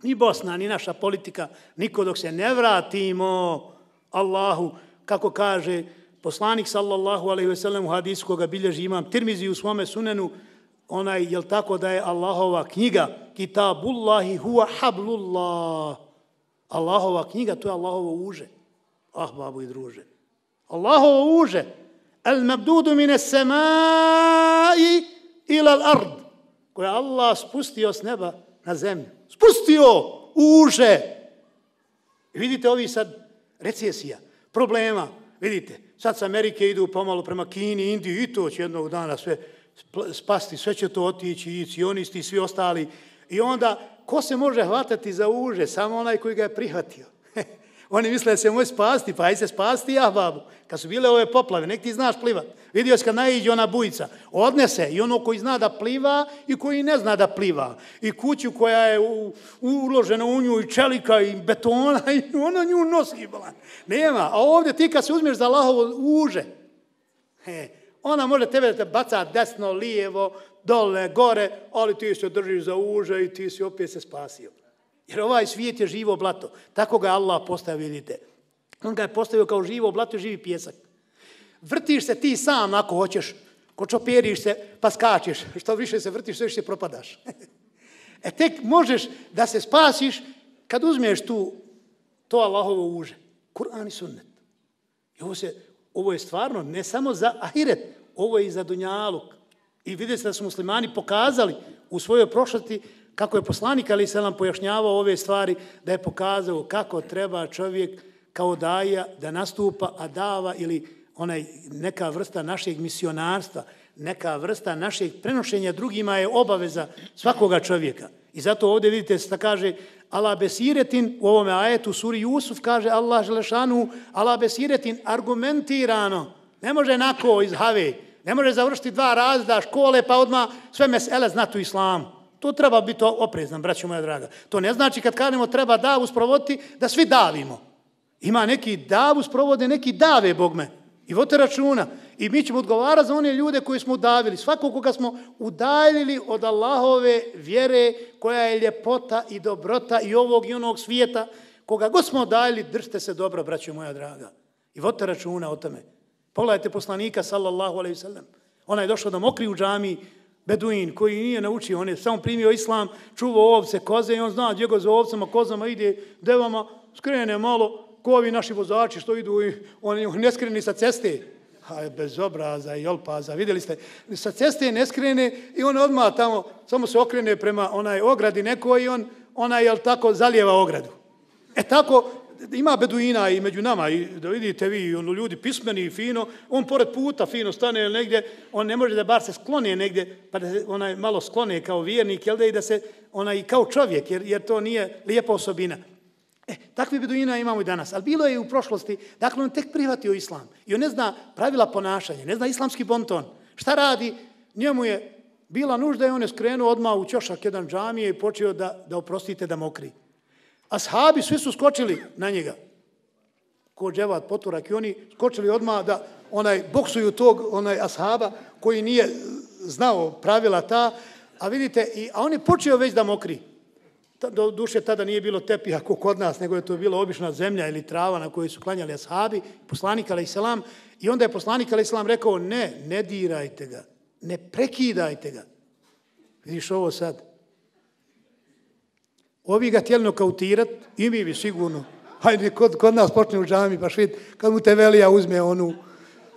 ni Bosna, ni naša politika, niko dok se ne vratimo Allahu, kako kaže poslanik sallallahu alaihi ve sellem u hadisu koga bilježi imam Tirmizi u svome sunenu, onaj, jel tako da je Allahova knjiga, kitabullahi huwa hablullah. Allahova knjiga, to je Allahovo uže. Ah, babu i druže. Allahovo uže. El mabdudu mine semai ila al ard. Koje Allah spustio s neba na zemlju. Spustio uže. I vidite ovi sad recesija, problema. Vidite, sad s Amerike idu pomalo prema Kini, Indiji i to će jednog dana sve spasti, sve će to otići, i cionisti, i svi ostali. I onda, ko se može hvatati za uže? Samo onaj koji ga je prihvatio. Oni misle da se može spasti, pa aj se spasti ja, babu. Kad su bile ove poplave, nek ti znaš plivat. Vidio si kad najiđe ona bujica, odnese i ono koji zna da pliva i koji ne zna da pliva. I kuću koja je u, uložena u nju i čelika i betona i ona nju nosi. Nema. A ovdje ti kad se uzmeš za lahovo uže, he, Ona može tebe da te baca desno, lijevo, dole, gore, ali ti se držiš za uže i ti si opet se spasio. Jer ovaj svijet je živo blato. Tako ga Allah postavio, vidite. On ga je postavio kao živo blato i živi pjesak. Vrtiš se ti sam ako hoćeš, kočoperiš se pa skačeš. Što više se vrtiš, što više propadaš. e tek možeš da se spasiš kad uzmeš tu to Allahovo uže. Kur'an i sunnet. I ovo se ovo je stvarno ne samo za ahiret, ovo je i za dunjaluk. I vidite da su muslimani pokazali u svojoj prošlosti kako je poslanik Ali Selam pojašnjavao ove stvari, da je pokazao kako treba čovjek kao daja da nastupa, a dava ili onaj neka vrsta našeg misionarstva, neka vrsta našeg prenošenja drugima je obaveza svakoga čovjeka. I zato ovdje vidite se da kaže ala besiretin, u ovome ajetu suri Jusuf kaže Allah želešanu, ala besiretin argumentirano, ne može nako iz have, ne može završiti dva razda škole pa odma sve mesele znati u islamu. To treba biti oprezan, braćo moja draga. To ne znači kad kažemo treba davu sprovoditi da svi davimo. Ima neki davu sprovode, neki dave, Bog me. I vote računa. I mi ćemo odgovarati za one ljude koji smo udavili. Svako koga smo udaljili od Allahove vjere koja je ljepota i dobrota i ovog i onog svijeta, koga god smo udaljili, držite se dobro, braćo moja draga. I vodite računa o tome. Pogledajte poslanika, sallallahu alaihi sallam. Ona je došla da mokri u džami, beduin, koji nije naučio, on je samo primio islam, čuvao ovce, koze i on zna gdje go za ovcama, kozama ide, devama, skrene malo, ko ovi naši vozači što idu, oni ne skreni sa ceste, aj, bez obraza i olpaza, vidjeli ste, sa ceste ne skrene i on odmah tamo, samo se okrene prema onaj ogradi neko i on, ona je tako, zalijeva ogradu. E tako, ima beduina i među nama, i da vidite vi, ono, ljudi pismeni i fino, on pored puta fino stane negdje, on ne može da bar se sklone negdje, pa da se onaj malo sklone kao vjernik, jel da i da se onaj kao čovjek, jer, jer to nije lijepa osobina. E, takvi beduina imamo i danas, ali bilo je i u prošlosti, dakle on tek prihvatio islam i on ne zna pravila ponašanja, ne zna islamski bonton. Šta radi? Njemu je bila nužda i on je skrenuo odmah u ćošak jedan džamije i počeo da, da oprostite da mokri. Ashabi svi su skočili na njega. Ko dževat, poturak i oni skočili odmah da onaj boksuju tog onaj ashaba koji nije znao pravila ta, a vidite, i, a on je počeo već da mokri do duše tada nije bilo tepiha kao kod nas, nego je to bila obična zemlja ili trava na kojoj su klanjali ashabi, poslanik alaih selam, i onda je poslanik alaih selam rekao, ne, ne dirajte ga, ne prekidajte ga. Vidiš ovo sad? Ovi ga tijeli nokautirat, i mi bi sigurno, hajde, kod, kod nas počne u džami, pa švid, kad mu te velija uzme onu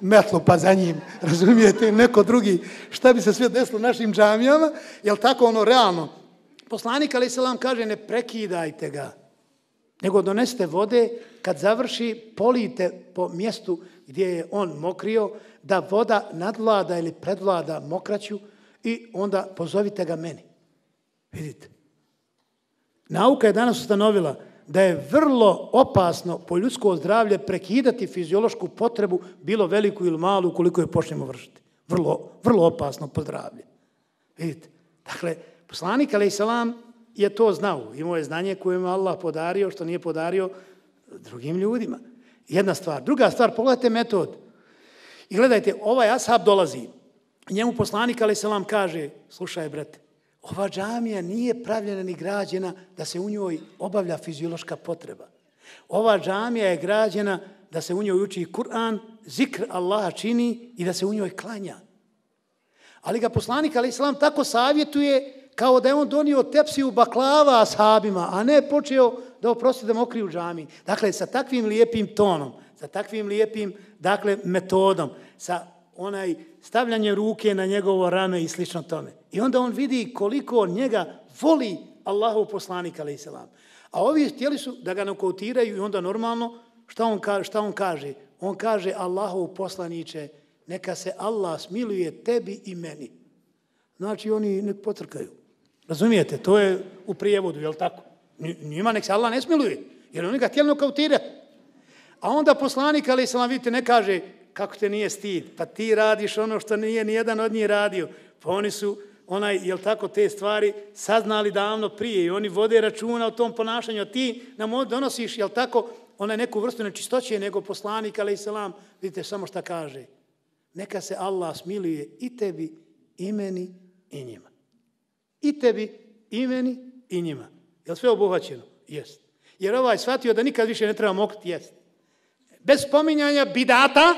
metlu pa za njim, razumijete, neko drugi, šta bi se sve desilo našim džamijama, jel tako ono realno, poslanik Ali Selam kaže ne prekidajte ga, nego donesete vode, kad završi, polijte po mjestu gdje je on mokrio, da voda nadlada ili predlada mokraću i onda pozovite ga meni. Vidite. Nauka je danas ustanovila da je vrlo opasno po ljudsko zdravlje prekidati fiziološku potrebu, bilo veliku ili malu, ukoliko je počnemo vršiti. Vrlo, vrlo opasno po zdravlje. Vidite. Dakle, poslanik, ali salam, je to znao. Imao je znanje koje mu Allah podario, što nije podario drugim ljudima. Jedna stvar. Druga stvar, pogledajte metod. I gledajte, ovaj ashab dolazi. Njemu poslanik, ali salam, kaže, slušaj, brate, ova džamija nije pravljena ni građena da se u njoj obavlja fiziološka potreba. Ova džamija je građena da se u njoj uči Kur'an, zikr Allaha čini i da se u njoj klanja. Ali ga poslanik, ali islam, tako savjetuje kao da je on donio tepsiju baklava ashabima, a ne počeo da oprosti da mokri u džami. Dakle, sa takvim lijepim tonom, sa takvim lijepim dakle, metodom, sa onaj stavljanje ruke na njegovo rame i slično tome. I onda on vidi koliko on njega voli Allahov poslanik, ali salam. A ovi htjeli su da ga nokautiraju i onda normalno, šta on, kaže, šta on kaže? On kaže Allahov poslaniće, neka se Allah smiluje tebi i meni. Znači oni nek potrkaju. Razumijete? To je u prijevodu, je li tako? Njima nek se Allah ne smiluje, jer oni ga htjeli nokautirati. A onda poslanik, ali se vam vidite, ne kaže kako te nije stid, pa ti radiš ono što nije ni jedan od njih radio. Pa oni su, onaj, jel tako, te stvari saznali davno prije i oni vode računa o tom ponašanju. A ti nam donosiš, jel tako, onaj neku vrstu nečistoće nego poslanik, ali selam, vidite samo šta kaže. Neka se Allah smiluje i tebi, i meni, i njima. I tebi, i meni, i njima. Je li sve obuhvaćeno? Jest. Jer ovaj shvatio da nikad više ne treba mokriti? Jest. Bez spominjanja bidata,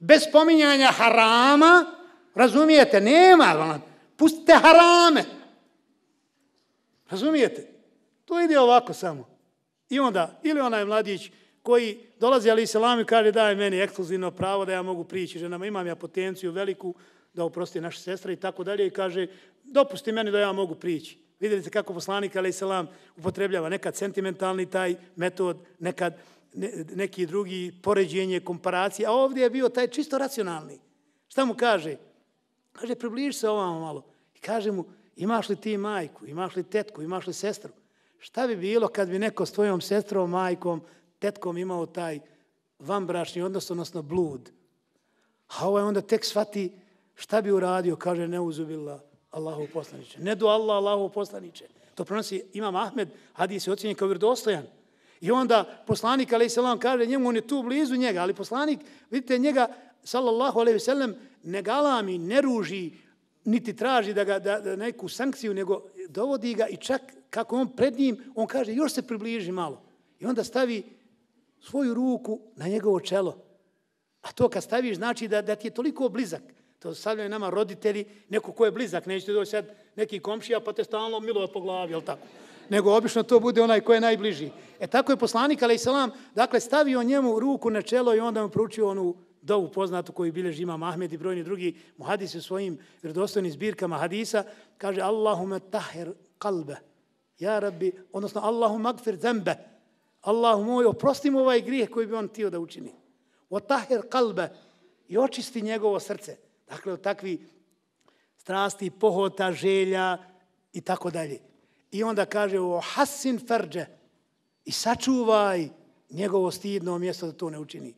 bez spominjanja harama, razumijete, nema, pustite harame. Razumijete? To ide ovako samo. I onda, ili onaj mladić koji dolazi ali selam i kaže daj meni ekskluzivno pravo da ja mogu prići ženama, imam ja potenciju veliku da oprosti naša sestra i tako dalje i kaže dopusti meni da ja mogu prići. Vidjeli ste kako poslanik ali selam upotrebljava nekad sentimentalni taj metod, nekad neki drugi poređenje, komparacije, a ovdje je bio taj čisto racionalni. Šta mu kaže? Kaže, približi se ovamo malo. I kaže mu, imaš li ti majku, imaš li tetku, imaš li sestru? Šta bi bilo kad bi neko s tvojom sestrom, majkom, tetkom imao taj vanbračni odnos, odnosno blud? A ovaj onda tek shvati šta bi uradio, kaže, ne uzubila Allahu poslaniče. Ne do Allah, Allahu poslaniče. To pronosi Imam Ahmed, hadis je ocjenjen kao vjerodostojan. I onda poslanik, alaih salam, kaže njemu, on je tu blizu njega, ali poslanik, vidite, njega, sallallahu alaihi sallam, ne galami, ne ruži, niti traži da ga da, da neku sankciju, nego dovodi ga i čak kako on pred njim, on kaže, još se približi malo. I onda stavi svoju ruku na njegovo čelo. A to kad staviš znači da, da ti je toliko blizak. To stavljaju nama roditelji, neko ko je blizak, nećete doći sad neki komšija pa te stalno milovat po glavi, jel tako? nego obično to bude onaj ko je najbliži. E tako je poslanik, ali salam, dakle, stavio njemu ruku na čelo i onda mu pručio onu dovu poznatu koju bilježi ima Mahmed i brojni drugi muhadisi u svojim vredostojnim zbirkama hadisa, kaže Allahume tahir kalbe, ja rabbi, odnosno Allahum magfir zembe, Allahu moj, oprosti mu ovaj grijeh koji bi on tio da učini. O tahir kalbe i očisti njegovo srce. Dakle, od takvi strasti, pohota, želja i tako dalje. I onda kaže o hasin ferđe i sačuvaj njegovo stidno mjesto da to ne učini.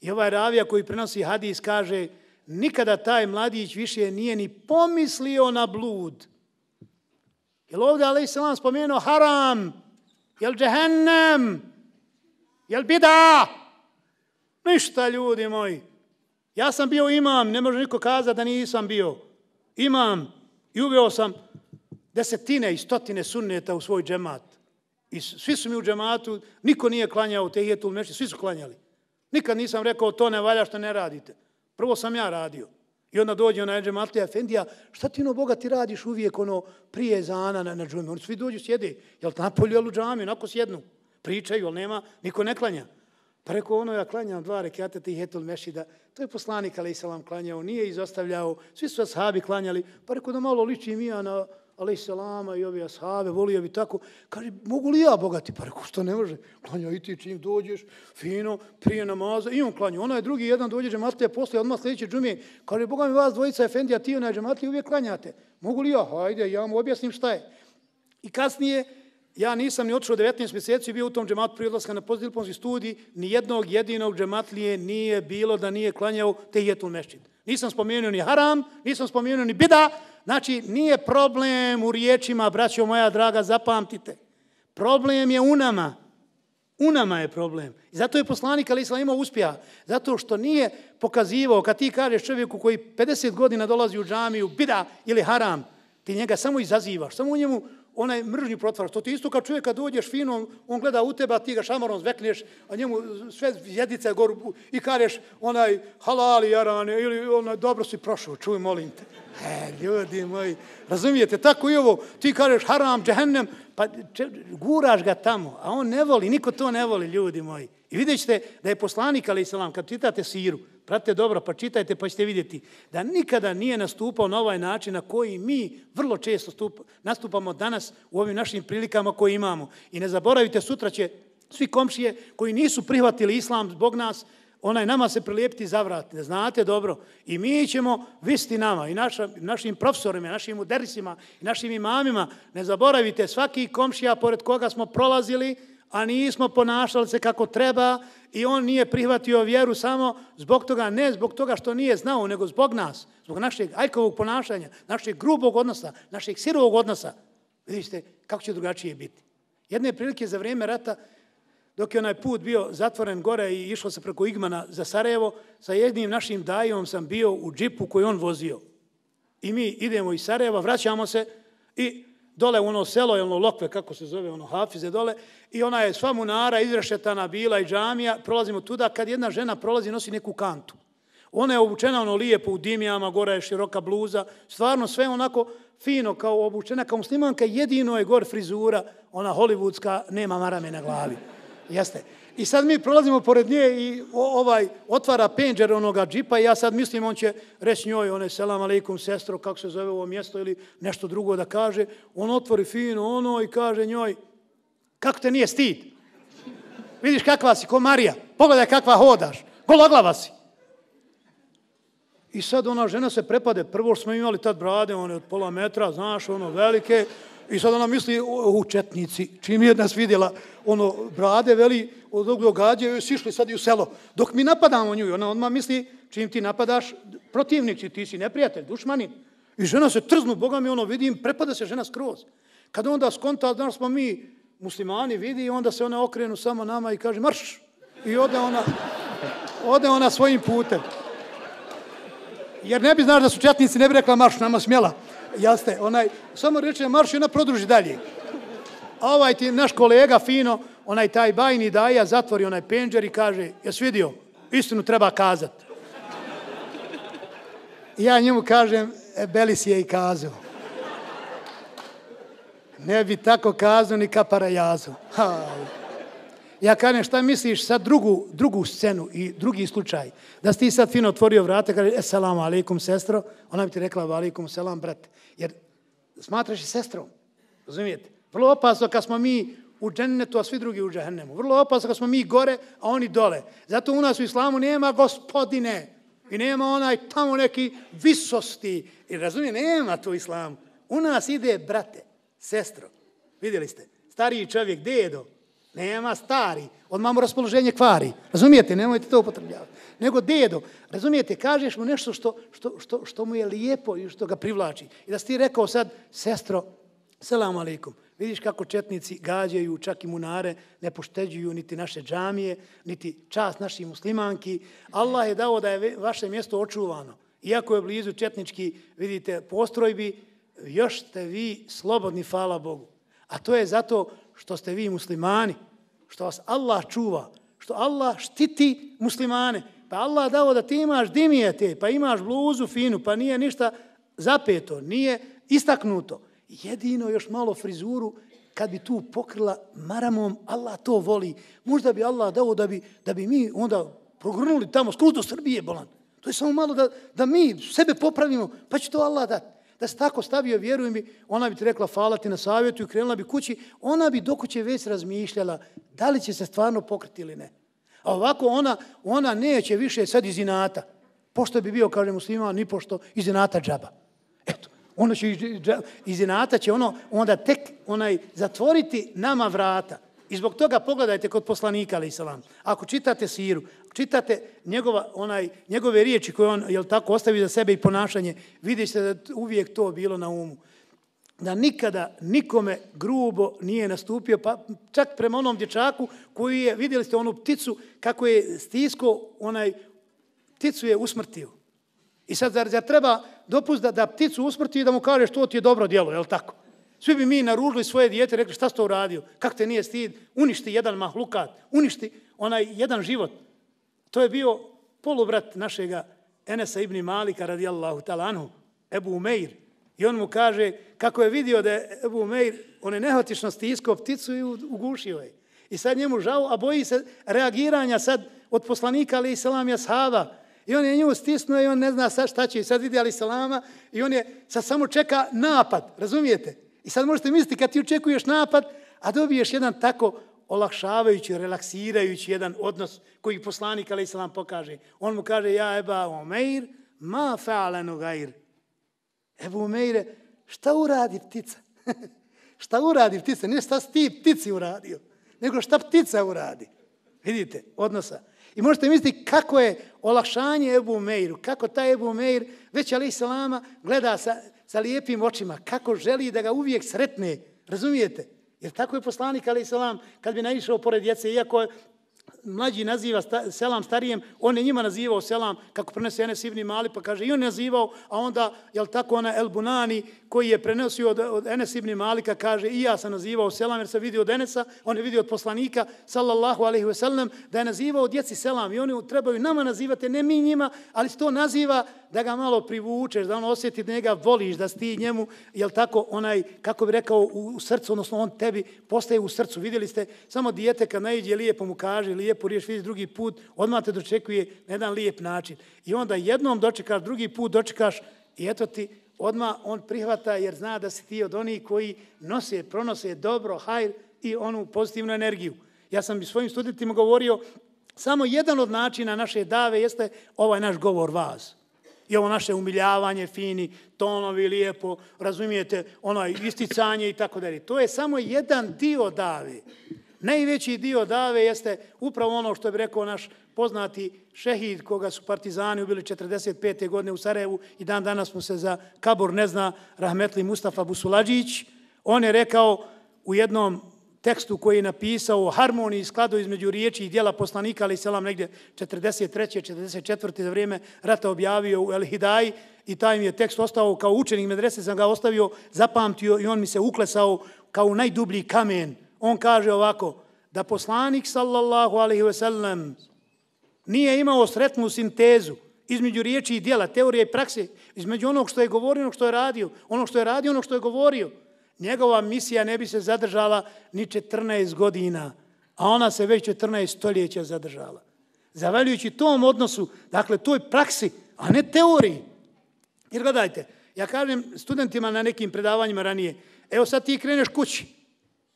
I ovaj ravija koji prenosi hadis kaže nikada taj mladić više nije ni pomislio na blud. Jel ovdje Ali Islam spomenuo haram? Jel džehennem? Jel bida? Ništa ljudi moji. Ja sam bio imam, ne može niko kazati da nisam bio. Imam i uveo sam desetine i stotine sunneta u svoj džemat. I svi su mi u džematu, niko nije klanjao te hijetul meši, svi su klanjali. Nikad nisam rekao to ne valja što ne radite. Prvo sam ja radio. I onda dođe onaj džematlija Efendija, šta ti ono Boga ti radiš uvijek ono prije zana na, na džumi? Oni svi dođu sjede, jel napolju, jel u džami, onako sjednu. Pričaju, jel nema, niko ne klanja. Pa rekao ono, ja klanjam dva rekiata tih etul mešida. To je poslanik, ali salam klanjao, nije izostavljao, svi su ashabi klanjali. Pa rekao da malo liči mi ja na ali i selama i ovi ashabe, volio bi tako. Kaže, mogu li ja bogati? Pa rekao, što ne može? Klanja i ti čim dođeš, fino, prije namaza, i on klanja. Onaj drugi, jedan dođe džematlija, posle odmah sljedeće džumije. Kaže, Boga mi vas dvojica, Efendija, ti onaj džematlija, uvijek klanjate. Mogu li ja? Hajde, ja mu objasnim šta je. I kasnije, ja nisam ni otišao 19 mjeseci, bio u tom džematu prije odlaska na postdiplomski studij, ni jednog jedinog džematlije nije bilo da nije klanjao te jetul mešćid. Nisam spomenuo ni haram, nisam spomenuo ni bida, znači nije problem u riječima, braćo moja draga, zapamtite. Problem je u nama. U nama je problem. I zato je poslanik Ali Islam imao uspjeha. Zato što nije pokazivao, kad ti kažeš čovjeku koji 50 godina dolazi u džamiju, bida ili haram, ti njega samo izazivaš, samo u njemu onaj mržnju protvaraš. To ti isto kad čovjeka kad dođeš fino, on gleda u teba, ti ga šamarom zvekneš, a njemu sve jedice goru i kažeš onaj halali jarane ili onaj dobro si prošao, čuj molim te. E, ljudi moji, razumijete, tako i ovo, ti kažeš haram, džehennem, pa če, guraš ga tamo, a on ne voli, niko to ne voli, ljudi moji. I vidjet ćete da je poslanik, ali salam, kad čitate siru, Prate dobro, pa čitajte, pa ćete vidjeti da nikada nije nastupao na ovaj način na koji mi vrlo često stup, nastupamo danas u ovim našim prilikama koje imamo. I ne zaboravite, sutra će svi komšije koji nisu prihvatili islam zbog nas, onaj nama se prilijepiti za vrat, ne znate dobro. I mi ćemo visti nama i naša, našim profesorima, našim uderisima i našim imamima. Ne zaboravite, svaki komšija pored koga smo prolazili, a nismo ponašali se kako treba i on nije prihvatio vjeru samo zbog toga, ne zbog toga što nije znao, nego zbog nas, zbog našeg ajkovog ponašanja, našeg grubog odnosa, našeg sirovog odnosa. Vidite kako će drugačije biti. Jedne prilike za vrijeme rata, dok je onaj put bio zatvoren gore i išlo se preko Igmana za Sarajevo, sa jednim našim dajom sam bio u džipu koji on vozio. I mi idemo iz Sarajeva, vraćamo se i dole u ono selo, ono lokve, kako se zove, ono hafize dole, i ona je sva munara izrešetana bila i džamija, prolazimo tuda, kad jedna žena prolazi, nosi neku kantu. Ona je obučena ono lijepo u dimijama, gora je široka bluza, stvarno sve onako fino kao obučena, kao muslimanka, jedino je gor frizura, ona hollywoodska, nema marame na glavi. Jeste. I sad mi prolazimo pored nje i ovaj otvara penđer onoga džipa i ja sad mislim on će reći njoj, one selam aleikum sestro, kako se zove ovo mjesto ili nešto drugo da kaže. On otvori fino ono i kaže njoj, kako te nije stid? Vidiš kakva si, ko Marija, pogledaj kakva hodaš, gologlava si. I sad ona žena se prepade, prvo smo imali tad brade, one od pola metra, znaš, ono velike, I sad ona misli, u četnici, čim je nas vidjela, ono, brade, veli, od ovog događaju, sišli sad i u selo. Dok mi napadamo nju, ona odmah misli, čim ti napadaš, protivnik si, ti si neprijatelj, dušmanin. I žena se trznu, Boga mi ono, vidim, prepada se žena skroz. Kad onda skonta, da smo mi muslimani, vidi, onda se ona okrenu samo nama i kaže, marš! I ode ona, ode ona svojim putem. Jer ne bi znaš da su četnici, ne bi rekla marš, nama smjela Jeste, onaj, samo reče marš i ona produži dalje. A ovaj ti, naš kolega fino, onaj taj bajni daja, zatvori onaj penđer i kaže, jes vidio, istinu treba kazat. Ja njemu kažem, e, Belis je i kazao. Ne bi tako kazao ni kapara jazo. Ja kažem, šta misliš sad drugu, drugu scenu i drugi slučaj? Da si ti sad fino otvorio vrata, kaže, eselamu alaikum, sestro, ona bi ti rekla, alaikum, selam, brate. Jer smatraš i sestrom, razumijete? Vrlo opasno kad smo mi u džennetu, a svi drugi u džahennemu. Vrlo opasno kad smo mi gore, a oni dole. Zato u nas u islamu nema gospodine i nema onaj tamo neki visosti. I razumije, nema to u islamu. U nas ide brate, sestro. Vidjeli ste? Stariji čovjek, dedo, Nema stari. Odmah mu raspoloženje kvari. Razumijete? Nemojte to upotrebljavati. Nego dedo. Razumijete? Kažeš mu nešto što, što, što, što mu je lijepo i što ga privlači. I da si ti rekao sad, sestro, selam alaikum. Vidiš kako četnici gađaju čak i munare, ne pošteđuju niti naše džamije, niti čast naših muslimanki. Allah je dao da je vaše mjesto očuvano. Iako je blizu četnički, vidite, postrojbi, još ste vi slobodni, hvala Bogu. A to je zato što ste vi muslimani, što vas Allah čuva, što Allah štiti muslimane. Pa Allah dao da ti imaš dimijete, pa imaš bluzu finu, pa nije ništa zapeto, nije istaknuto. Jedino još malo frizuru, kad bi tu pokrila maramom, Allah to voli. Možda bi Allah dao da bi, da bi mi onda progrnuli tamo, skruto Srbije, bolan. To je samo malo da, da mi sebe popravimo, pa će to Allah dati. Da se tako stavio, vjeruj mi, ona bi ti rekla hvala ti na savjetu i krenula bi kući, ona bi dok će već razmišljala da li će se stvarno pokriti ili ne. A ovako ona, ona neće više sad iz inata. Pošto bi bio, kaže musliman, ni pošto iz inata džaba. Eto, ono će iz, inata će ono onda tek onaj zatvoriti nama vrata. I zbog toga pogledajte kod poslanika, ali salam. Ako čitate siru, čitate njegova, onaj, njegove riječi koje on jel tako, ostavi za sebe i ponašanje, vidite ćete da uvijek to bilo na umu. Da nikada nikome grubo nije nastupio, pa čak prema onom dječaku koji je, vidjeli ste onu pticu, kako je stisko, onaj pticu je usmrtio. I sad zar, zar treba dopust da, da pticu usmrti i da mu kaže što ti je dobro djelo, je tako? Svi bi mi naružili svoje dijete i rekli šta ste uradio, kak te nije stid, uništi jedan mahlukat, uništi onaj jedan život. To je bio polubrat našega Enesa ibn Malika radijallahu talanhu, Ebu Umeir. I on mu kaže kako je vidio da je Ebu Umeir, on je nehotično stiskao pticu i ugušio je. I sad njemu žao, a boji se reagiranja sad od poslanika ali i selam jashava. I on je nju stisnuo i on ne zna sad šta će. I sad vidi ali selama i on je sad samo čeka napad, razumijete? I sad možete misliti kad ti očekuješ napad, a dobiješ jedan tako olakšavajući, relaksirajući jedan odnos koji poslanik ali islam pokaže. On mu kaže, ja eba Umeir, ma fa'alenu gair. Ebu Umeire, šta uradi ptica? šta uradi ptica? Ne šta ti ptici uradio, nego šta ptica uradi. Vidite, odnosa. I možete misliti kako je olakšanje Ebu Meiru, kako taj Ebu Meir, već ali Islama, gleda sa, sa lijepim očima, kako želi da ga uvijek sretne, razumijete? Jer tako je poslanik, ali selam, kad bi naišao pored djece, iako mlađi naziva sta, selam starijem, on je njima nazivao selam, kako prenese Enes ibn Mali, pa kaže i on nazivao, a onda, jel tako, ona El Bunani, koji je prenosio od, od Enes ibn Malika, kaže i ja sam nazivao selam, jer sam vidio od Enesa, on je vidio od poslanika, sallallahu alaihi wasallam, da je nazivao djeci selam i oni trebaju nama nazivati, ne mi njima, ali to naziva da ga malo privučeš, da on osjeti da njega voliš, da sti njemu, jel tako, onaj, kako bi rekao, u srcu, odnosno on tebi postaje u srcu. Vidjeli ste, samo dijete kad najđe lijepo mu kaže, lijepo riješ, vidi drugi put, odmah te dočekuje na jedan lijep način. I onda jednom dočekaš, drugi put dočekaš i eto ti, odmah on prihvata jer zna da si ti od onih koji nose, pronose dobro, hajr i onu pozitivnu energiju. Ja sam svojim studentima govorio, samo jedan od načina naše dave jeste ovaj naš govor vas. I ovo naše umiljavanje, fini, tonovi, lijepo, razumijete, ono isticanje i tako dalje. To je samo jedan dio dave. Najveći dio dave jeste upravo ono što bi rekao naš poznati šehid koga su partizani ubili 45. godine u Sarajevu i dan danas mu se za kabor ne zna Rahmetli Mustafa Busulađić. On je rekao u jednom tekstu koji je napisao o harmoniji i skladu između riječi i dijela poslanika, ali selam negdje 43. 44. za vrijeme rata objavio u El Hidaj i taj mi je tekst ostao kao učenik medrese, sam ga ostavio, zapamtio i on mi se uklesao kao najdublji kamen. On kaže ovako, da poslanik sallallahu alaihi ve sellem nije imao sretnu sintezu između riječi i dijela, teorije i prakse, između onog što je govorio, onog što je radio, onog što je radio, onog što je govorio, njegova misija ne bi se zadržala ni 14 godina, a ona se već 14 stoljeća zadržala. Zavaljujući tom odnosu, dakle, toj praksi, a ne teoriji. Jer gledajte, ja kažem studentima na nekim predavanjima ranije, evo sad ti kreneš kući,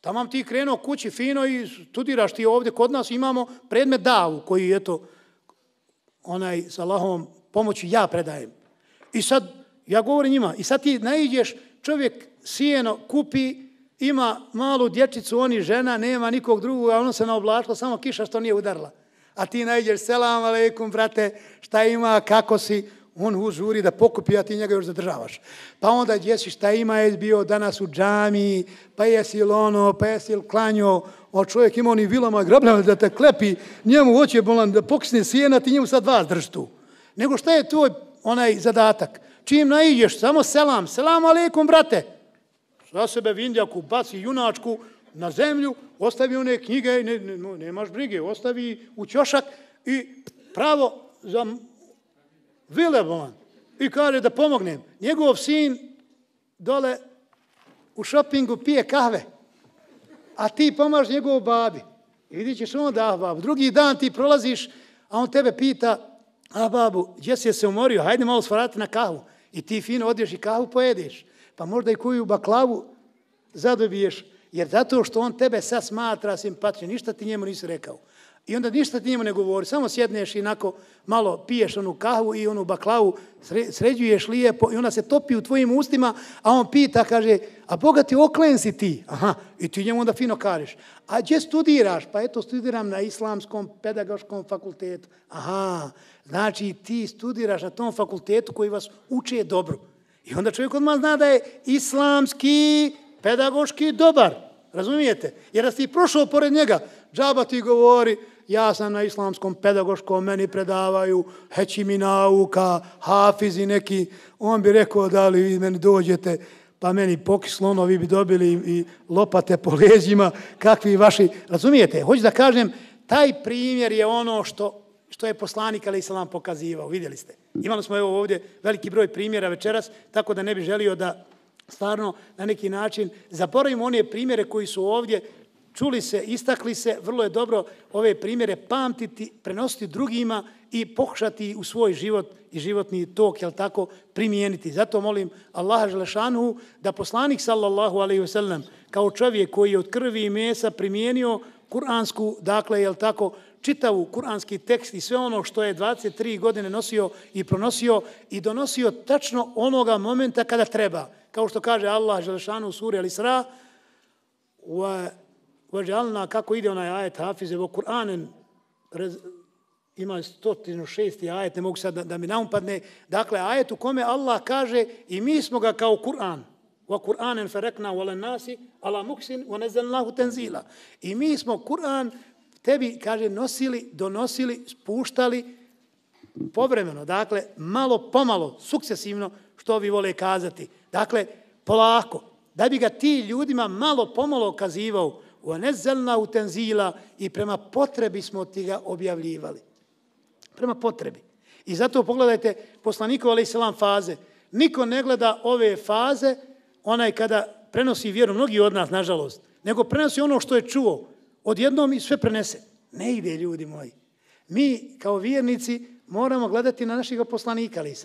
tamo ti krenuo kući fino i studiraš ti ovdje kod nas, imamo predmet davu koji, je to onaj sa Allahom pomoći ja predajem. I sad, ja govorim njima, i sad ti naiđeš, čovjek sijeno kupi, ima malu dječicu, oni žena, nema nikog drugog, a ono se naoblačilo, samo kiša što nije udarla. A ti najđeš, selam aleikum, brate, šta ima, kako si, on uzuri da pokupi, a ti njega još zadržavaš. Pa onda djesi šta ima, je bio danas u džami, pa jesi li ono, pa jesi li klanjo, o čovjek ima oni vilama grabljama da te klepi, njemu hoće bolan da pokisne sijena, ti njemu sad vas drži tu. Nego šta je tvoj onaj zadatak? Čim naiđeš, samo selam, selam alaikum, brate, za sebe vindjaku, baci junačku na zemlju, ostavi one knjige, ne, ne, nemaš brige, ostavi u ćošak i pravo za Vilebovan. i kaže da pomognem. Njegov sin dole u šopingu pije kahve, a ti pomaš njegov babi. I vidit ćeš onda, ah, babu, drugi dan ti prolaziš, a on tebe pita, a babu, gdje si se umorio, hajde malo svarati na kahvu. I ti fino odješ i kahvu pojedeš. Pa možda i koju baklavu zadobiješ, jer zato što on tebe sad smatra simpatično, ništa ti njemu nisi rekao. I onda ništa ti njemu ne govori, samo sjedneš i inako malo piješ onu kahvu i onu baklavu, sređuješ lijepo i ona se topi u tvojim ustima, a on pita, kaže, a Boga ti oklen si ti? Aha, i ti njemu onda fino kažeš. A gdje studiraš? Pa eto, studiram na Islamskom pedagoškom fakultetu. Aha, znači ti studiraš na tom fakultetu koji vas uče dobro. I onda čovjek odmah zna da je islamski pedagoški dobar. Razumijete? Jer da si prošao pored njega, džaba ti govori, ja sam na islamskom pedagoškom, meni predavaju heći mi nauka, hafizi neki, on bi rekao da li vi meni dođete, pa meni pokislo ono, vi bi dobili i lopate po leđima, kakvi vaši, razumijete? Hoću da kažem, taj primjer je ono što što je poslanik Ali Isalam pokazivao, vidjeli ste. Imali smo evo ovdje veliki broj primjera večeras, tako da ne bi želio da stvarno na neki način zaboravimo one primjere koji su ovdje čuli se, istakli se, vrlo je dobro ove primjere pamtiti, prenositi drugima i pokušati u svoj život i životni tok, jel tako, primijeniti. Zato molim Allaha Želešanu da poslanik sallallahu alaihi wasallam kao čovjek koji je od krvi i mesa primijenio kuransku, dakle, jel tako, čitavu kuranski tekst i sve ono što je 23 godine nosio i pronosio i donosio tačno onoga momenta kada treba. Kao što kaže Allah Želešanu u suri Al-Isra, Vađalna, kako ide onaj ajet Hafize, u Kur'anen, ima 106. ajet, ne mogu sad da, da mi naumpadne. Dakle, ajet u kome Allah kaže i mi smo ga kao Kur'an. Wa Kur'anen ferekna wala nasi ala muksin wa nazalnahu tanzila. I mi smo Kur'an tebi, kaže, nosili, donosili, spuštali povremeno. Dakle, malo pomalo, sukcesivno, što vi vole kazati. Dakle, polako. Da bi ga ti ljudima malo pomalo kazivao, anezelna utenzila i prema potrebi smo ti ga objavljivali. Prema potrebi. I zato pogledajte poslaniku ali selam faze. Niko ne gleda ove faze, onaj kada prenosi vjeru, mnogi od nas, nažalost, nego prenosi ono što je čuo, odjednom i sve prenese. Ne ide, ljudi moji. Mi, kao vjernici, moramo gledati na naših poslanika, ali.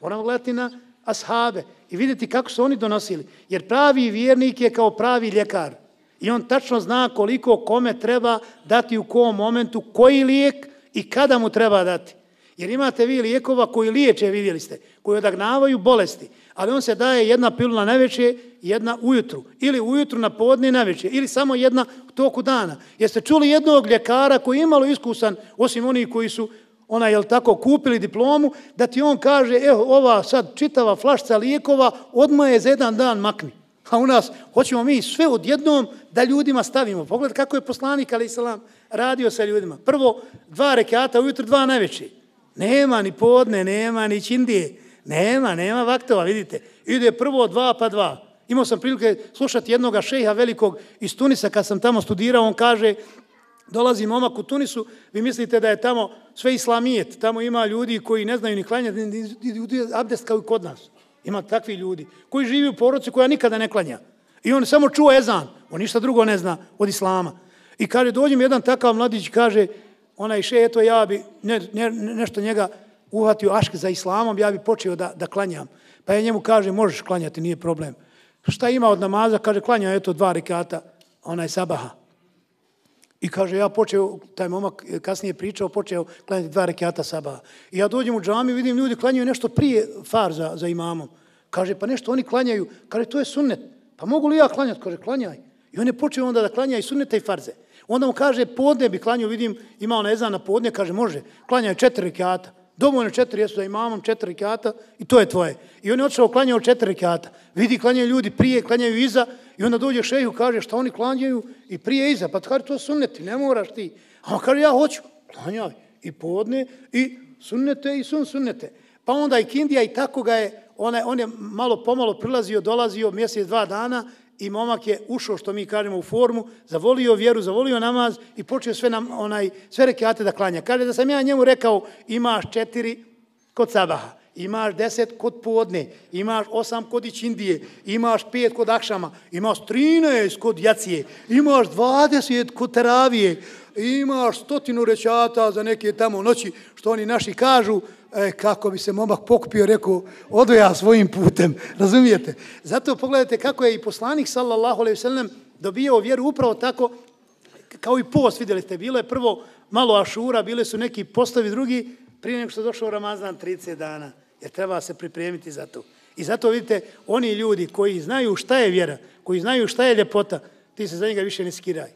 Moramo gledati na ashabe i vidjeti kako su oni donosili. Jer pravi vjernik je kao pravi ljekar. I on tačno zna koliko kome treba dati u kom momentu, koji lijek i kada mu treba dati. Jer imate vi lijekova koji liječe, vidjeli ste, koji odagnavaju bolesti, ali on se daje jedna pilula na večer, jedna ujutru, ili ujutru na podne na večer, ili samo jedna u toku dana. Jeste čuli jednog ljekara koji je imalo iskusan, osim onih koji su ona je tako kupili diplomu, da ti on kaže, evo, ova sad čitava flašca lijekova, odmah je za jedan dan makni. A u nas hoćemo mi sve odjednom da ljudima stavimo. Pogled kako je poslanik, ali islam, radio sa ljudima. Prvo, dva rekata, ujutro dva najveći. Nema ni podne, nema ni čindije. Nema, nema vaktova, vidite. Ide prvo dva pa dva. Imao sam prilike slušati jednog šeha velikog iz Tunisa kad sam tamo studirao. On kaže, dolazi momak u Tunisu, vi mislite da je tamo sve islamijet. Tamo ima ljudi koji ne znaju ni klanjati, ni abdest kao i kod nas. Ima takvi ljudi koji živi u porodci koja nikada ne klanja. I on samo čuo ezan, on ništa drugo ne zna od islama. I kaže, dođem jedan takav mladić, kaže, onaj še, eto ja bi ne, ne, nešto njega uhvatio aške za islamom, ja bi počeo da, da klanjam. Pa ja njemu kaže, možeš klanjati, nije problem. Šta ima od namaza? Kaže, klanja, eto, dva rekata, onaj sabaha. I kaže, ja počeo, taj momak kasnije pričao, počeo klanjati dva rekata sabaha. I ja dođem u džami, vidim ljudi klanjaju nešto prije far za, za imamom. Kaže, pa nešto oni klanjaju. Kaže, to je sunnet. Pa mogu li ja klanjati? Kaže, klanjaj. I on je počeo onda da klanja i sunnete i farze. Onda mu kaže, podne bi klanjao, vidim, ima ona na podne, kaže, može, klanjaju četiri rekata. Dovoljno četiri, jesu za imamom četiri rekata i to je tvoje. I on je odšao klanjao četiri rekata. Vidi, klanjaju ljudi prije, klanjaju iza i onda dođe šeju, kaže, šta oni klanjaju i prije iza. Pa kaže, to sunneti, ne moraš ti. A on kaže, ja hoću, klanjaj i podne i sunnete i sun sunnete. Pa onda i Kindija i tako ga je, on je, on je malo pomalo prilazio, dolazio mjesec, dva dana i momak je ušao, što mi kažemo, u formu, zavolio vjeru, zavolio namaz i počeo sve, nam, onaj, sve rekiate da klanja. Kaže da sam ja njemu rekao, imaš četiri kod sabaha, imaš deset kod podne, imaš osam kod ićindije, imaš pet kod akšama, imaš trinest kod jacije, imaš dvadeset kod teravije, imaš stotinu rećata za neke tamo noći, što oni naši kažu, e, kako bi se momak pokupio, rekao, odo ja svojim putem, razumijete? Zato pogledajte kako je i poslanik, sallallahu alaihi sallam, dobijao vjeru upravo tako, kao i post, vidjeli ste, bilo je prvo malo ašura, bile su neki postavi drugi, prije nego što je došao Ramazan 30 dana, jer treba se pripremiti za to. I zato vidite, oni ljudi koji znaju šta je vjera, koji znaju šta je ljepota, ti se za njega više ne skiraj.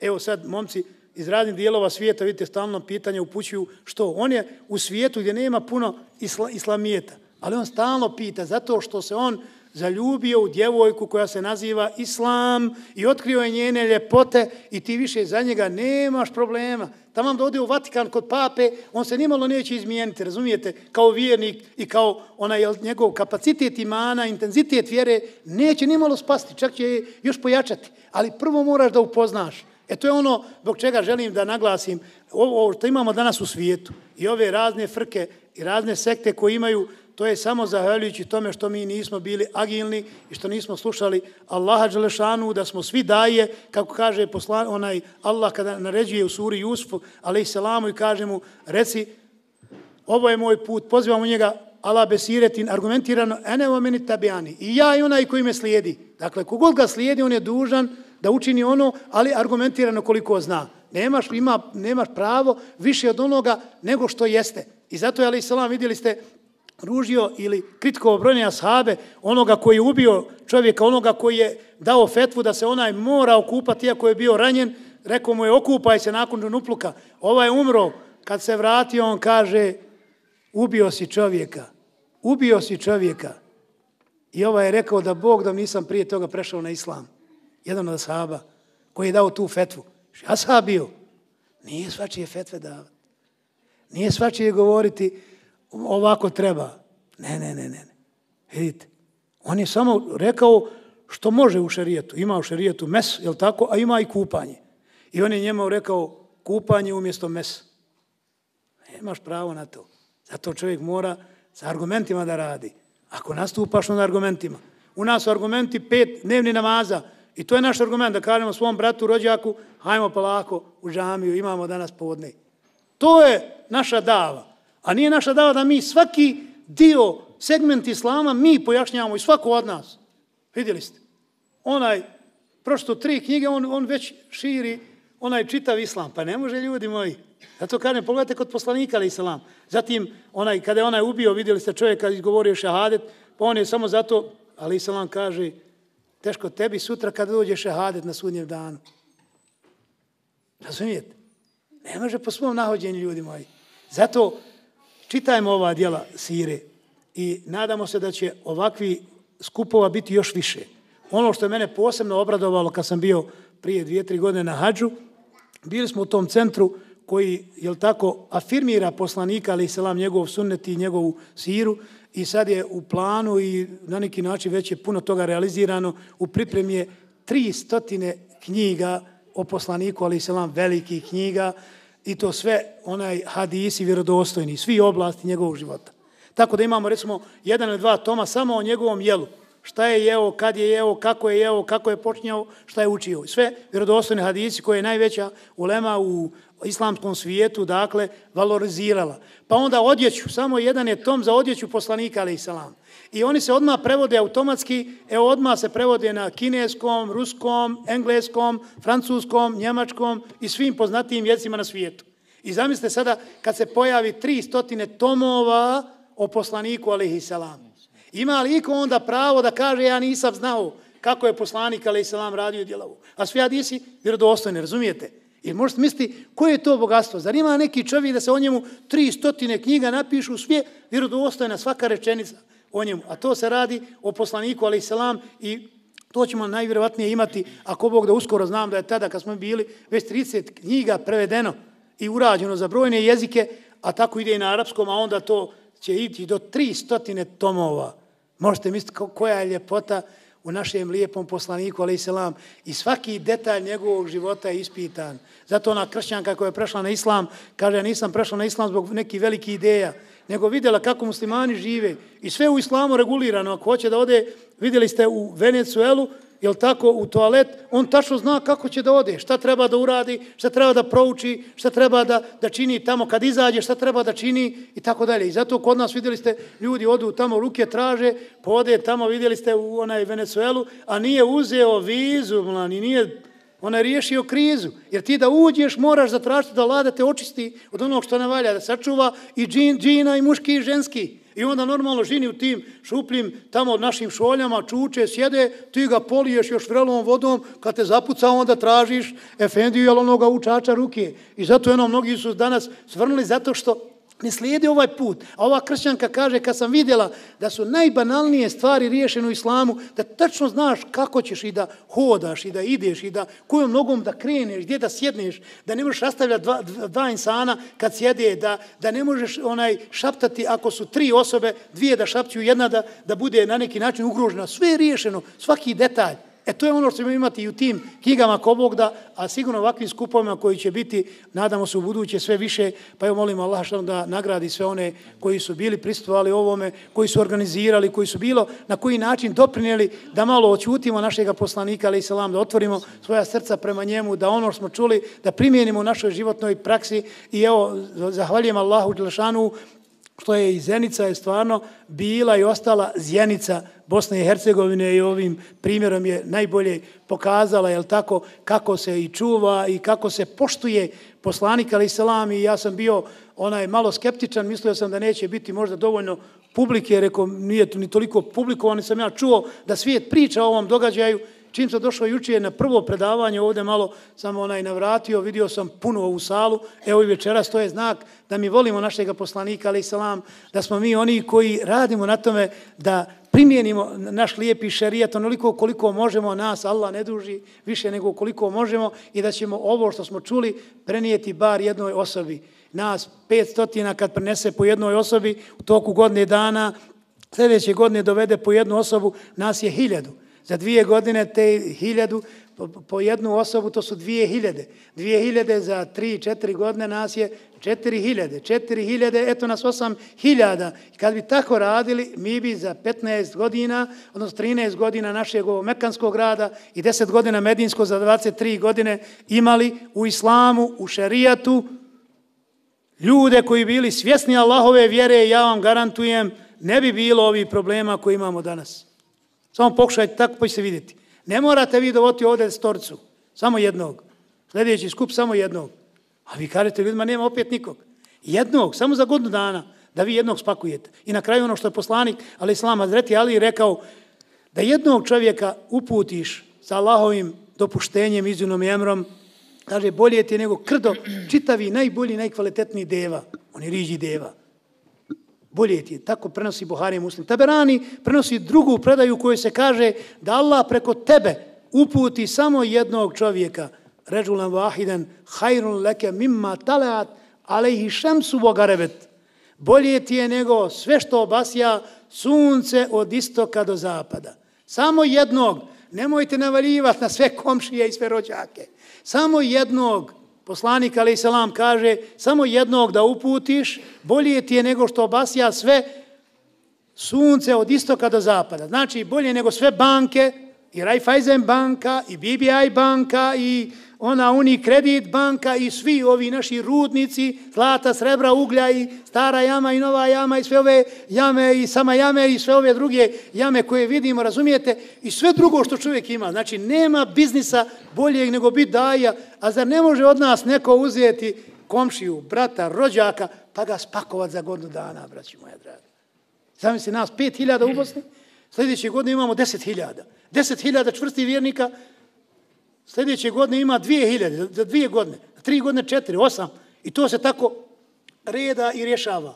Evo sad, momci iz raznih dijelova svijeta, vidite, stalno pitanje upućuju što? On je u svijetu gdje nema puno isla, islamijeta, ali on stalno pita, zato što se on zaljubio u djevojku koja se naziva Islam i otkrio je njene ljepote i ti više za njega nemaš problema. Tamo da ode u Vatikan kod pape, on se nimalo neće izmijeniti, razumijete, kao vjernik i kao onaj njegov kapacitet imana, intenzitet vjere, neće nimalo spasti, čak će je još pojačati. Ali prvo moraš da upoznaš. E to je ono zbog čega želim da naglasim ovo što imamo danas u svijetu i ove razne frke i razne sekte koje imaju to je samo zahvaljujući tome što mi nismo bili agilni i što nismo slušali Allaha Đelešanu, da smo svi daje, kako kaže poslan, onaj Allah kada naređuje u suri Jusufu, ali i selamu i kaže mu, reci, ovo je moj put, pozivamo njega, Allah besiretin, argumentirano, ene o meni tabijani, i ja i onaj koji me slijedi. Dakle, kogod ga slijedi, on je dužan da učini ono, ali argumentirano koliko zna. Nemaš, ima, nemaš pravo više od onoga nego što jeste. I zato je, ali i salam, vidjeli ste, ružio ili kritikovo brojne ashabe, onoga koji je ubio čovjeka, onoga koji je dao fetvu da se onaj mora okupati, iako je bio ranjen, rekao mu je okupaj se nakon džunupluka. Ovaj je umro, kad se vratio, on kaže, ubio si čovjeka, ubio si čovjeka. I ovaj je rekao da Bog da nisam prije toga prešao na islam. Jedan od ashaba koji je dao tu fetvu. Ashab bio. Nije svačije fetve davati. Nije svačije govoriti, ovako treba. Ne, ne, ne, ne. Vidite, on je samo rekao što može u šarijetu. Ima u šarijetu mes, je tako, a ima i kupanje. I on je njemu rekao kupanje umjesto mes. Nemaš pravo na to. Zato čovjek mora sa argumentima da radi. Ako nastupaš na argumentima. U nas su argumenti pet dnevni namaza. I to je naš argument da kažemo svom bratu, rođaku, hajmo pa lako u džamiju, imamo danas povodne. To je naša dava. A nije naša dava da mi svaki dio, segment islama, mi pojašnjavamo i svako od nas. Vidjeli ste? Onaj, prošto tri knjige, on, on već širi onaj čitav islam. Pa ne može ljudi moji. Zato kažem, pogledajte kod poslanika, ali islam. Zatim, onaj, kada je onaj ubio, vidjeli ste čovjeka izgovorio šehadet, pa on je samo zato, ali islam kaže, teško tebi sutra kada dođe šehadet na sudnjem danu. Razumijete? Ne može po svom nahođenju, ljudi moji. Zato, čitajmo ova dijela sire i nadamo se da će ovakvi skupova biti još više. Ono što je mene posebno obradovalo kad sam bio prije dvije, tri godine na hađu, bili smo u tom centru koji, jel tako, afirmira poslanika, ali selam, njegov sunnet i njegovu siru i sad je u planu i na neki način već je puno toga realizirano. U pripremi je tri stotine knjiga o poslaniku, ali selam, velikih knjiga, i to sve onaj hadisi vjerodostojni, svi oblasti njegovog života. Tako da imamo recimo jedan ili dva toma samo o njegovom jelu. Šta je jeo, kad je jeo, kako je jeo, kako je počinjao, šta je učio. Sve vjerodostojne hadisi koje je najveća ulema u islamskom svijetu, dakle, valorizirala. Pa onda odjeću, samo jedan je tom za odjeću poslanika, ali i salam. I oni se odmah prevode automatski, evo odmah se prevode na kineskom, ruskom, engleskom, francuskom, njemačkom i svim poznatijim jezicima na svijetu. I zamislite sada kad se pojavi tri stotine tomova o poslaniku, alaihi salam. Ima li iko onda pravo da kaže ja nisam znao kako je poslanik, alaihi salam, radio djelavu? A svi hadisi vjerodostojni, razumijete? I možete misliti, koje je to bogatstvo? Zar ima neki čovjek da se o njemu tri stotine knjiga napišu, sve vjerodostojna, svaka rečenica? o njemu. A to se radi o poslaniku, ali selam, i to ćemo najvjerovatnije imati, ako Bog da uskoro znam da je tada kad smo bili već 30 knjiga prevedeno i urađeno za brojne jezike, a tako ide i na arapskom, a onda to će iti do 300 tomova. Možete misliti koja je ljepota u našem lijepom poslaniku, ali selam, i svaki detalj njegovog života je ispitan. Zato ona kršćanka koja je prešla na islam, kaže, ja nisam prešla na islam zbog nekih velikih ideja, nego vidjela kako muslimani žive i sve u islamu regulirano. Ako hoće da ode, vidjeli ste u Venecuelu, jel tako, u toalet, on tačno zna kako će da ode, šta treba da uradi, šta treba da prouči, šta treba da, da čini tamo kad izađe, šta treba da čini i tako dalje. I zato kod nas vidjeli ste, ljudi odu tamo, ruke traže, pode tamo, vidjeli ste u onaj Venezuelu, a nije uzeo vizu, mlani, nije ona je riješio krizu. Jer ti da uđeš, moraš zatražiti da vlada te očisti od onog što ne valja, da sačuva i džin, džina, i muški, i ženski. I onda normalno žini u tim šupljim, tamo od našim šoljama, čuče, sjede, ti ga poliješ još vrelom vodom, kad te zapuca, onda tražiš efendiju, jel onoga učača ruke. I zato eno, mnogi su danas svrnuli zato što ne slijedi ovaj put. A ova kršćanka kaže, kad sam vidjela da su najbanalnije stvari riješene u islamu, da tačno znaš kako ćeš i da hodaš, i da ideš, i da kojom nogom da kreneš, gdje da sjedneš, da ne možeš rastavljati dva, dva insana kad sjede, da, da ne možeš onaj šaptati ako su tri osobe, dvije da šapću, jedna da, da bude na neki način ugrožena. Sve je riješeno, svaki detalj. E to je ono što ćemo imati i u tim knjigama ko Bog da, a sigurno ovakvim skupovima koji će biti, nadamo se u buduće sve više, pa evo molimo Allah što da nagradi sve one koji su bili pristovali ovome, koji su organizirali, koji su bilo na koji način doprinijeli da malo očutimo našeg poslanika, ali i selam, da otvorimo svoja srca prema njemu, da ono što smo čuli, da primijenimo u našoj životnoj praksi. I evo, zahvaljujem Allahu Đelšanu što je i Zenica je stvarno bila i ostala zjenica Bosne i Hercegovine i ovim primjerom je najbolje pokazala jel tako kako se i čuva i kako se poštuje poslanik ali selam i ja sam bio onaj malo skeptičan mislio sam da neće biti možda dovoljno publike rekao nije ni toliko publikovano sam ja čuo da svijet priča o ovom događaju Čim sam došao jučije na prvo predavanje, ovdje malo sam onaj navratio, vidio sam puno ovu salu, evo i večeras to je znak da mi volimo našeg poslanika, ali salam, da smo mi oni koji radimo na tome da primijenimo naš lijepi šerijat onoliko koliko možemo nas, Allah ne duži više nego koliko možemo i da ćemo ovo što smo čuli prenijeti bar jednoj osobi. Nas 500 kad prenese po jednoj osobi u toku godine dana, sljedeće godine dovede po jednu osobu, nas je hiljadu. Za dvije godine te hiljadu, po, jednu osobu to su dvije hiljade. Dvije hiljade za tri, četiri godine nas je četiri hiljade. Četiri hiljade, eto nas osam hiljada. I kad bi tako radili, mi bi za 15 godina, odnosno 13 godina našeg ovog mekanskog rada i 10 godina medinsko za 23 godine imali u islamu, u šerijatu, ljude koji bili svjesni Allahove vjere, ja vam garantujem, ne bi bilo ovih problema koje imamo danas. Samo pokušajte tako pa ćete vidjeti. Ne morate vi dovoti ovdje storcu, samo jednog. Sljedeći skup samo jednog. A vi kažete ljudima, nema opet nikog. Jednog, samo za godinu dana, da vi jednog spakujete. I na kraju ono što je poslanik, ali Islam Azreti Ali rekao, da jednog čovjeka uputiš sa Allahovim dopuštenjem, izunom i emrom, kaže, bolje ti je nego krdo, čitavi, najbolji, najkvalitetniji deva. On je riđi deva bolje ti je. Tako prenosi Buhari muslim. Taberani prenosi drugu predaju koju se kaže da Allah preko tebe uputi samo jednog čovjeka, ređulan vahiden, hajrun leke mimma taleat, alejhi šemsu bogarevet. Bolje ti je nego sve što obasja sunce od istoka do zapada. Samo jednog, nemojte navaljivati na sve komšije i sve rođake. Samo jednog, Poslanik Ali Salam kaže, samo jednog da uputiš, bolje ti je nego što obasja sve sunce od istoka do zapada. Znači, bolje nego sve banke, i Raiffeisen banka, i BBI banka, i ona Uni Kredit banka, i svi ovi naši rudnici, zlata, srebra, uglja, i stara jama, i nova jama, i sve ove jame, i sama jame, i sve ove druge jame koje vidimo, razumijete, i sve drugo što čovjek ima. Znači, nema biznisa boljeg nego biti daja, a zar ne može od nas neko uzeti komšiju, brata, rođaka, pa ga spakovat za godinu dana, braći moja draga. Zamisli nas, pet hiljada u Bosni, sljedeće godine imamo deset hiljada. Deset hiljada čvrstih vjernika, sljedeće godine ima dvije hiljade, za dvije godine, tri godine četiri, osam, i to se tako reda i rješava.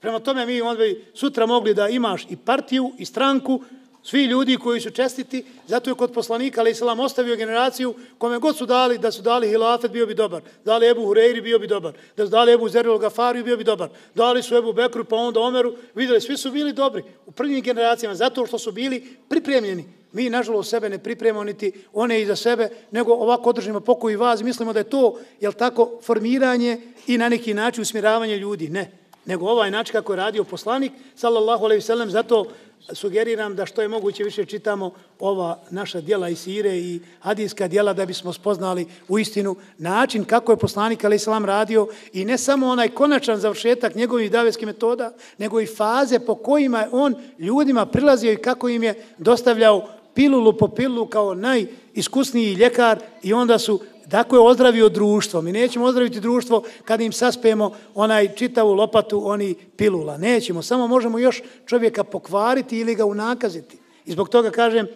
Prema tome mi onda bi sutra mogli da imaš i partiju i stranku, svi ljudi koji su čestiti, zato je kod poslanika, ali Islam ostavio generaciju, kome god su dali, da su dali hilafet, bio bi dobar. Dali Ebu Hureyri, bio bi dobar. Da su dali Ebu Zeril Gafariju, bio bi dobar. Dali su Ebu Bekru, pa onda Omeru, vidjeli, svi su bili dobri u prvim generacijama, zato što su bili pripremljeni. Mi, nažalost, sebe ne pripremamo niti one i za sebe, nego ovako održimo pokoj i vas. Mislimo da je to, jel tako, formiranje i na neki način usmjeravanje ljudi. Ne. nego ovaj način kako je radio poslanik, sallallahu alaihi sallam, zato sugeriram da što je moguće više čitamo ova naša dijela i sire i hadijska dijela da bismo spoznali u istinu način kako je poslanik alaihi sallam radio i ne samo onaj konačan završetak njegovih davetskih metoda, nego i faze po kojima je on ljudima prilazio i kako im je dostavljao pilulu po pilulu kao najiskusniji ljekar i onda su Tako je ozdravio društvo. Mi nećemo ozdraviti društvo kad im saspemo onaj čitavu lopatu, oni pilula. Nećemo, samo možemo još čovjeka pokvariti ili ga unakaziti. I zbog toga kažem,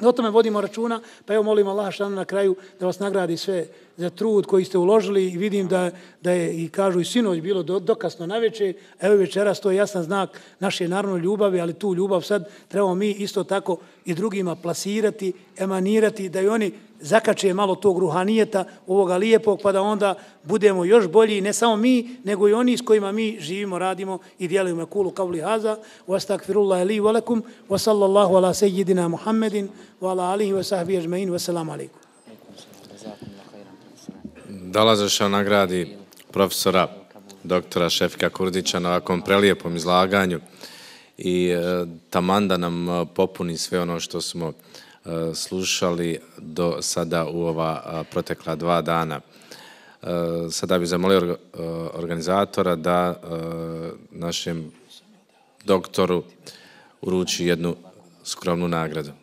o tome vodimo računa, pa evo molim Allah šanu na kraju da vas nagradi sve za trud koji ste uložili i vidim da, da je i kažu i sinoć bilo do, dokasno na večer, evo večeras to je jasan znak naše naravno ljubavi, ali tu ljubav sad trebamo mi isto tako i drugima plasirati, emanirati, da i oni zakače malo tog ruhanijeta ovoga lijepog, pa da onda budemo još bolji, ne samo mi, nego i oni s kojima mi živimo, radimo i dijelimo kulu kavli haza, wa astakfirullah li walakum, wa sallallahu ala sejidina Muhammedin, wa ala alihi wa sahbihi ajma'in, wa salamu alaikum. Dala nagradi profesora doktora Šefika Kurdića na ovakvom prelijepom izlaganju i e, tamanda nam e, popuni sve ono što smo e, slušali do sada u ova protekla dva dana. E, sada bih zamolio e, organizatora da našem doktoru uruči jednu skromnu nagradu.